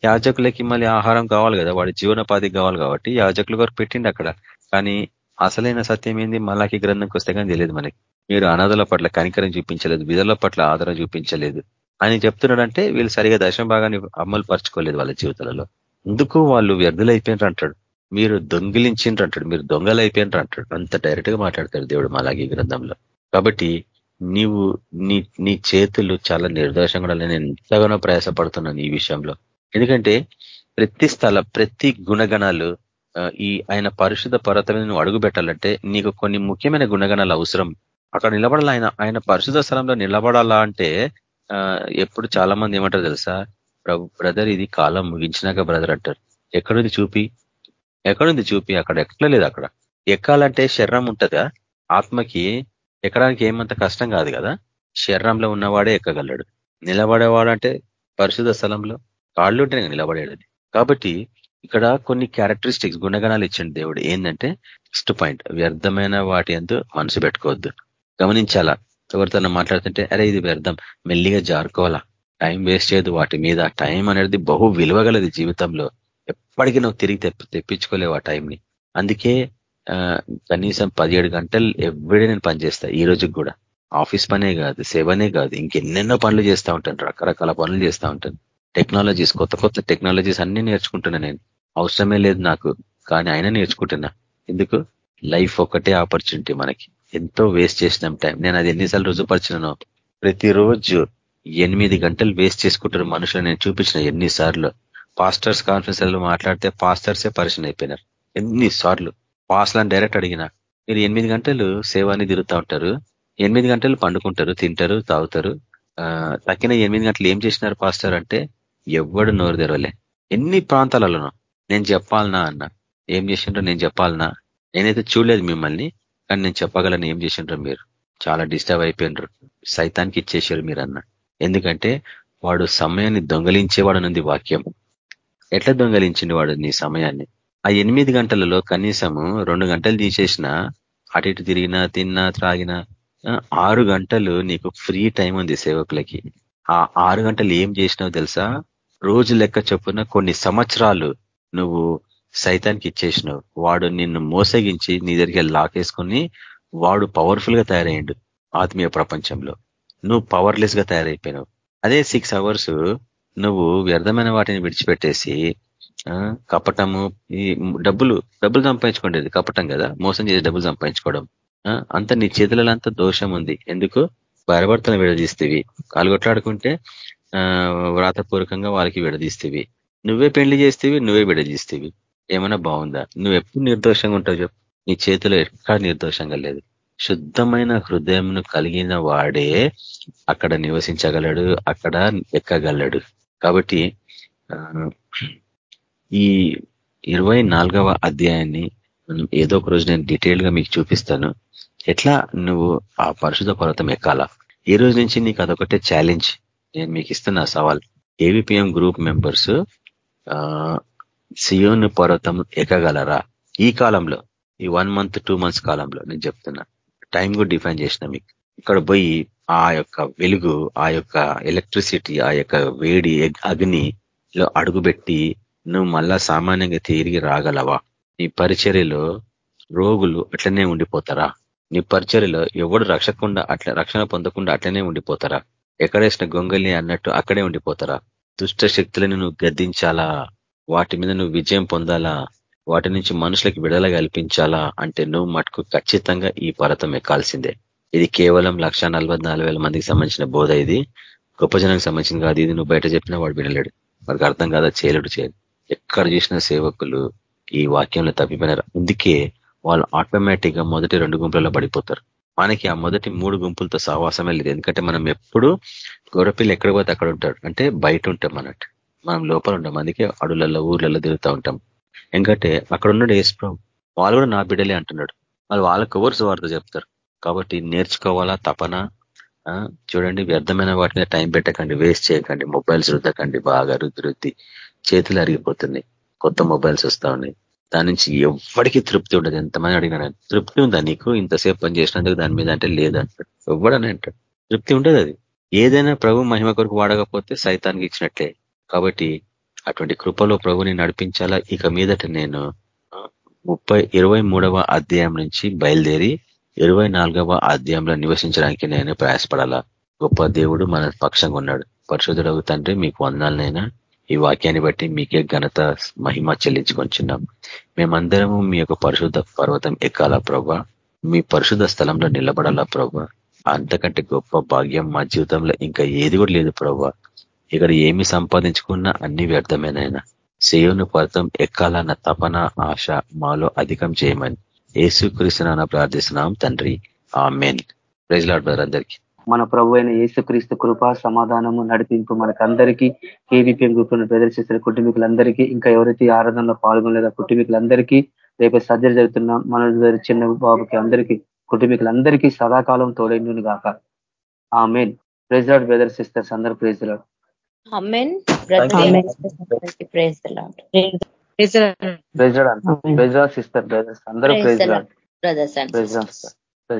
యాజకులకి మళ్ళీ ఆహారం కావాలి కదా. వాడి జీవనోపాధికి కావాలి కాబట్టి యాజకులు గారు పెట్టిండి అక్కడ. కానీ అసలైన సత్యం ఏంది? మళ్ళాకి గ్రంథంకి వస్తే కానీ తెలియదు మనకి. మీరు అనాథల పట్ల కనికరం చూపించలేదు విధుల పట్ల ఆదరణ చూపించలేదు అని చెప్తున్నాడంటే వీళ్ళు సరిగా దశమ భాగాన్ని అమలు పరచుకోలేదు వాళ్ళ జీవితాలలో. ఎందుకు వాళ్ళు వ్యర్థులైపోయినారు అంటాడు. మీరు దొంగిలించిండ్రు అంటాడు. మీరు దొంగలు అయిపోయినారు అంటాడు. అంత డైరెక్ట్గా మాట్లాడతాడు దేవుడు మాలాగి గ్రంథంలో. కాబట్టి నీవు నీ నీ చేతులు చాలా నిర్దోషంగా నేను ఎంతగానో ప్రయాసపడుతున్నాను ఈ విషయంలో. ఎందుకంటే ప్రతి స్థల ప్రతి గుణగణాలు ఈ ఆయన పరిశుద్ధ పర్వతమైన నువ్వు అడుగు పెట్టాలంటే నీకు కొన్ని ముఖ్యమైన గుణగణాలు అవసరం. అక్కడ నిలబడాలి? ఆయన ఆయన పరిశుద్ధ స్థలంలో నిలబడాలా అంటే ఎప్పుడు చాలా మంది ఏమంటారు తెలుసా? బ్రదర్ ఇది కాలం ముగించినాక బ్రదర్ అంటారు. ఎక్కడుంది చూపి? ఎక్కడుంది చూపి? అక్కడ ఎక్కలేదు అక్కడ. ఎక్కాలంటే శరీరం ఉంటుందా? ఆత్మకి ఎక్కడానికి ఏమంత కష్టం కాదు కదా? శరీరంలో ఉన్నవాడే ఎక్కగలడు. నిలబడేవాడు అంటే పరిశుద్ధ స్థలంలో కాళ్ళు ఉంటే నిలబడేది. కాబట్టి ఇక్కడ కొన్ని క్యారెక్టరిస్టిక్స్ గుణగణాలు ఇచ్చిండు దేవుడు. ఏంటంటే ఫస్ట్ పాయింట్ వ్యర్థమైన వాటి ఎందు మనసు పెట్టుకోవద్దు. గమనించాలా? ఎవరితో మాట్లాడుతుంటే అరే ఇది వ్యర్థం. మెల్లిగా జారుకోవాలా? టైం వేస్ట్ చేయదు వాటి మీద. టైం అనేది బహు విలువగలది జీవితంలో. ఎప్పటికీ నువ్వు తిరిగి తెప్పించుకోలేవు ఆ టైంని. అందుకే కనీసం పదిహేడు గంటలు ఎవ్రీడే నేను పనిచేస్తా ఈ రోజుకి కూడా. ఆఫీస్ పనే కాదు సేవనే కాదు. ఇంకెన్నెన్నో పనులు చేస్తూ ఉంటాను రకరకాల పనులు చేస్తూ ఉంటాను. టెక్నాలజీస్ కొత్త కొత్త టెక్నాలజీస్ అన్ని నేర్చుకుంటున్నా నేను. అవసరమే లేదు నాకు కానీ అయినా నేర్చుకుంటున్నా. ఎందుకు? లైఫ్ ఒకటే ఆపర్చునిటీ మనకి. ఎంతో వేస్ట్ చేసినాం టైం. నేను అది ఎన్నిసార్లు రుజుపరిచినానో ప్రతిరోజు ఎనిమిది గంటలు వేస్ట్ చేసుకుంటారు మనుషులు నేను చూపించిన ఎన్నిసార్లు. పాస్టర్స్ కాన్ఫరెన్స్ మాట్లాడితే పాస్టర్సే పరిచయం అయిపోయినారు. ఎన్నిసార్లు? పాస్లను డైరెక్ట్ అడిగిన మీరు ఎనిమిది గంటలు సేవాన్ని తిరుగుతూ ఉంటారు ఎనిమిది గంటలు పండుకుంటారు తింటారు తాగుతారు. తక్కిన ఎనిమిది గంటలు ఏం చేసినారు పాస్టర్? అంటే ఎవ్వడు నోరు తెరవలే. ఎన్ని ప్రాంతాలలోనో? నేను చెప్పాలనా అన్న. ఏం చేసిండ్రో నేను చెప్పాలనా? నేనైతే చూడలేదు మిమ్మల్ని. కానీ నేను చెప్పగలను ఏం చేసిండ్రు మీరు? చాలా డిస్టర్బ్ అయిపోయినరు సైతానికి ఇచ్చేసారు మీరు అన్న ఎందుకంటే వాడు సమయాన్ని దొంగలించేవాడనుంది వాక్యం. ఎట్లా దొంగలించింది వాడు నీ సమయాన్ని? ఆ ఎనిమిది గంటలలో కనీసము రెండు గంటలు తీసేసిన అటు ఇటు తిరిగినా తిన్నా త్రాగినా ఆరు గంటలు నీకు ఫ్రీ టైం ఉంది సేవకులకి. ఆ ఆరు గంటలు ఏం చేసినావు తెలుసా? రోజు లెక్క చొప్పున కొన్ని సంవత్సరాలు నువ్వు సైతానికి ఇచ్చేసినావు వాడు నిన్ను మోసగించి నీ దగ్గర లాకేసుకొని వాడు పవర్ఫుల్గా తయారయ్యాడు ఆత్మీయ ప్రపంచంలో. నువ్వు పవర్లెస్గా తయారైపోయినావు. అదే సిక్స్ అవర్స్ నువ్వు వ్యర్థమైన వాటిని విడిచిపెట్టేసి కపటము ఈ డబ్బులు డబ్బులు సంపాదించుకోండి కపటం కదా మోసం చేసి డబ్బులు సంపాదించుకోవడం. అంత నీ చేతులలో అంత దోషం ఉంది. ఎందుకు? భయభర్తను విడదీస్తేవి. కాలుగొట్లాడుకుంటే వ్రాతపూర్వకంగా వాళ్ళకి విడదీస్తేవి. నువ్వే పెళ్ళి చేస్తేవి నువ్వే విడదీస్తేవి. ఏమైనా బాగుందా? నువ్వు ఎప్పుడు నిర్దోషంగా ఉంటావు చెప్పు. నీ చేతిలో ఎక్కడ నిర్దోషంగా లేదు. శుద్ధమైన హృదయంను కలిగిన వాడే అక్కడ నివసించగలడు అక్కడ ఎక్కగలడు. కాబట్టి ఈ ఇరవై నాలుగవ అధ్యాయాన్ని ఏదో ఒక రోజు నేను డీటెయిల్గా మీకు చూపిస్తాను. ఎట్లా నువ్వు ఆ పరిశుధ పర్వతం ఎక్కాలా? ఈ రోజు నుంచి నీకు అదొకటే ఛాలెంజ్ నేను మీకు ఇస్తున్న సవాల్. ఏవిపిఎం గ్రూప్ మెంబర్స్ సియోను పర్వతం ఎక్కగలరా? ఈ కాలంలో ఈ వన్ మంత్ టూ మంత్స్ కాలంలో నేను చెప్తున్నా. టైం కూడా డిఫైన్ చేసిన మీకు. ఇక్కడ పోయి ఆ యొక్క వెలుగు ఆ యొక్క ఎలక్ట్రిసిటీ ఆ యొక్క వేడి అగ్నిలో అడుగుపెట్టి నువ్వు మళ్ళా సామాన్యంగా తిరిగి రాగలవా? నీ పరిచర్యలో రోగులు అట్లనే ఉండిపోతారా? నీ పరిచర్యలో ఎవడు రక్షకుండా అట్లా రక్షణ పొందకుండా అట్లనే ఉండిపోతారా? ఎక్కడేసిన గొంగలి అన్నట్టు అక్కడే ఉండిపోతారా? దుష్ట శక్తులను నువ్వు గద్దించాలా? వాటి మీద నువ్వు విజయం పొందాలా? వాటి నుంచి మనుషులకు విడుదల కల్పించాలా? అంటే నువ్వు మటుకు ఖచ్చితంగా ఈ పర్వతం ఎక్కాల్సిందే. ఇది కేవలం లక్ష మందికి సంబంధించిన బోధ ఇది. గొప్ప జనానికి సంబంధించిన కాదు ఇది. నువ్వు బయట చెప్పినా వాడు వినలేడు. వాడికి అర్థం కాదా? చేయలేడు చేయడు. ఎక్కడ చూసిన సేవకులు ఈ వాక్యంలో తప్పిపోయినారు. అందుకే వాళ్ళు ఆటోమేటిక్గా మొదటి రెండు గుంపులలో పడిపోతారు. మనకి ఆ మొదటి మూడు గుంపులతో సహవాసమే లేదు. ఎందుకంటే మనం ఎప్పుడు గొర్రెపిల్లు ఎక్కడ పోతే అక్కడ ఉంటాడు. అంటే బయట ఉంటాం అన్నట్టు. మనం లోపల ఉంటాం. అందుకే అడులలో ఊర్లలో తిరుగుతూ ఉంటాం. ఎందుకంటే అక్కడ ఉన్నాడు ఏసుప్రభు వాళ్ళు కూడా నా బిడ్డలే అంటున్నాడు. వాళ్ళు వాళ్ళకు ఎవరు వార్త చెప్తారు? కాబట్టి నేర్చుకోవాలా తపన? చూడండి వ్యర్థమైన వాటిని టైం పెట్టకండి వేస్ట్ చేయకండి మొబైల్స్ రుద్దకండి బాగా రుద్ది రుద్ది చేతులు అరిగిపోతున్నాయి. కొత్త మొబైల్స్ వస్తా ఉన్నాయి. దాని నుంచి ఎవరికి తృప్తి ఉండదు. ఎంతమంది అడిగినా తృప్తి ఉందా నీకు? ఇంతసేపు పని చేసినందుకు దాని మీద అంటే లేదంటాడు ఎవ్వడని అంటాడు. తృప్తి ఉండదు అది. ఏదైనా ప్రభు మహిమ కొరకు వాడకపోతే సైతానికి ఇచ్చినట్లే. కాబట్టి అటువంటి కృపలో ప్రభుని నడిపించాలా? ఇక మీదట నేను ముప్పై ఇరవై మూడవ అధ్యాయం నుంచి బయలుదేరి ఇరవై నాలుగవ అధ్యాయంలో నివసించడానికి నేను ప్రయాసపడాలా? గొప్ప దేవుడు మన పక్షంగా ఉన్నాడు. పరిశుద్ధుడవు తండ్రి మీకు వందాలనైనా ఈ వాక్యాన్ని బట్టి మీకే ఘనత మహిమ చెల్లించుకొంచున్నాం. మేమందరము మీ యొక్క పరిశుద్ధ పర్వతం ఎక్కాలా ప్రభా? మీ పరిశుద్ధ స్థలంలో నిలబడాలా ప్రభా? అంతకంటే గొప్ప భాగ్యం మా జీవితంలో ఇంకా ఏది కూడా లేదు ప్రభా. ఇక్కడ ఏమి సంపాదించుకున్నా అన్ని వ్యర్థమేనైనా సేవను పర్వతం ఎక్కాలన్న తపన ఆశ మాలో అధికం చేయమని ఏసుక్రీస్తున్నా ప్రార్థిస్తున్నాం తండ్రి. ఆ మెయిన్ ప్రైజ్లాడ్ బ్రదర్ అందరికీ. మన ప్రభు అయిన ఏసుక్రీస్తు కృప సమాధానము నడిపింపు మనకందరికీ కేవీపీఎం గ్రూప్ ప్రదర్శిస్తున్న కుటుంబీకులందరికీ ఇంకా ఎవరైతే ఆరాధనలో పాల్గొనలేదో కుటుంబీకులందరికీ రేపు సర్జరీ జరుగుతున్న మన చిన్న బాబుకి అందరికీ కుటుంబీకులందరికీ సదాకాలం తోడైండును గాక ఆ మెయిన్ ప్రెజలాడ్ బ్రదర్ సిస్టర్స్ అందరూ ప్రెజలాడ్ సిస్టర్ బ్రదర్స్ అందరూ ప్రెజలాడ్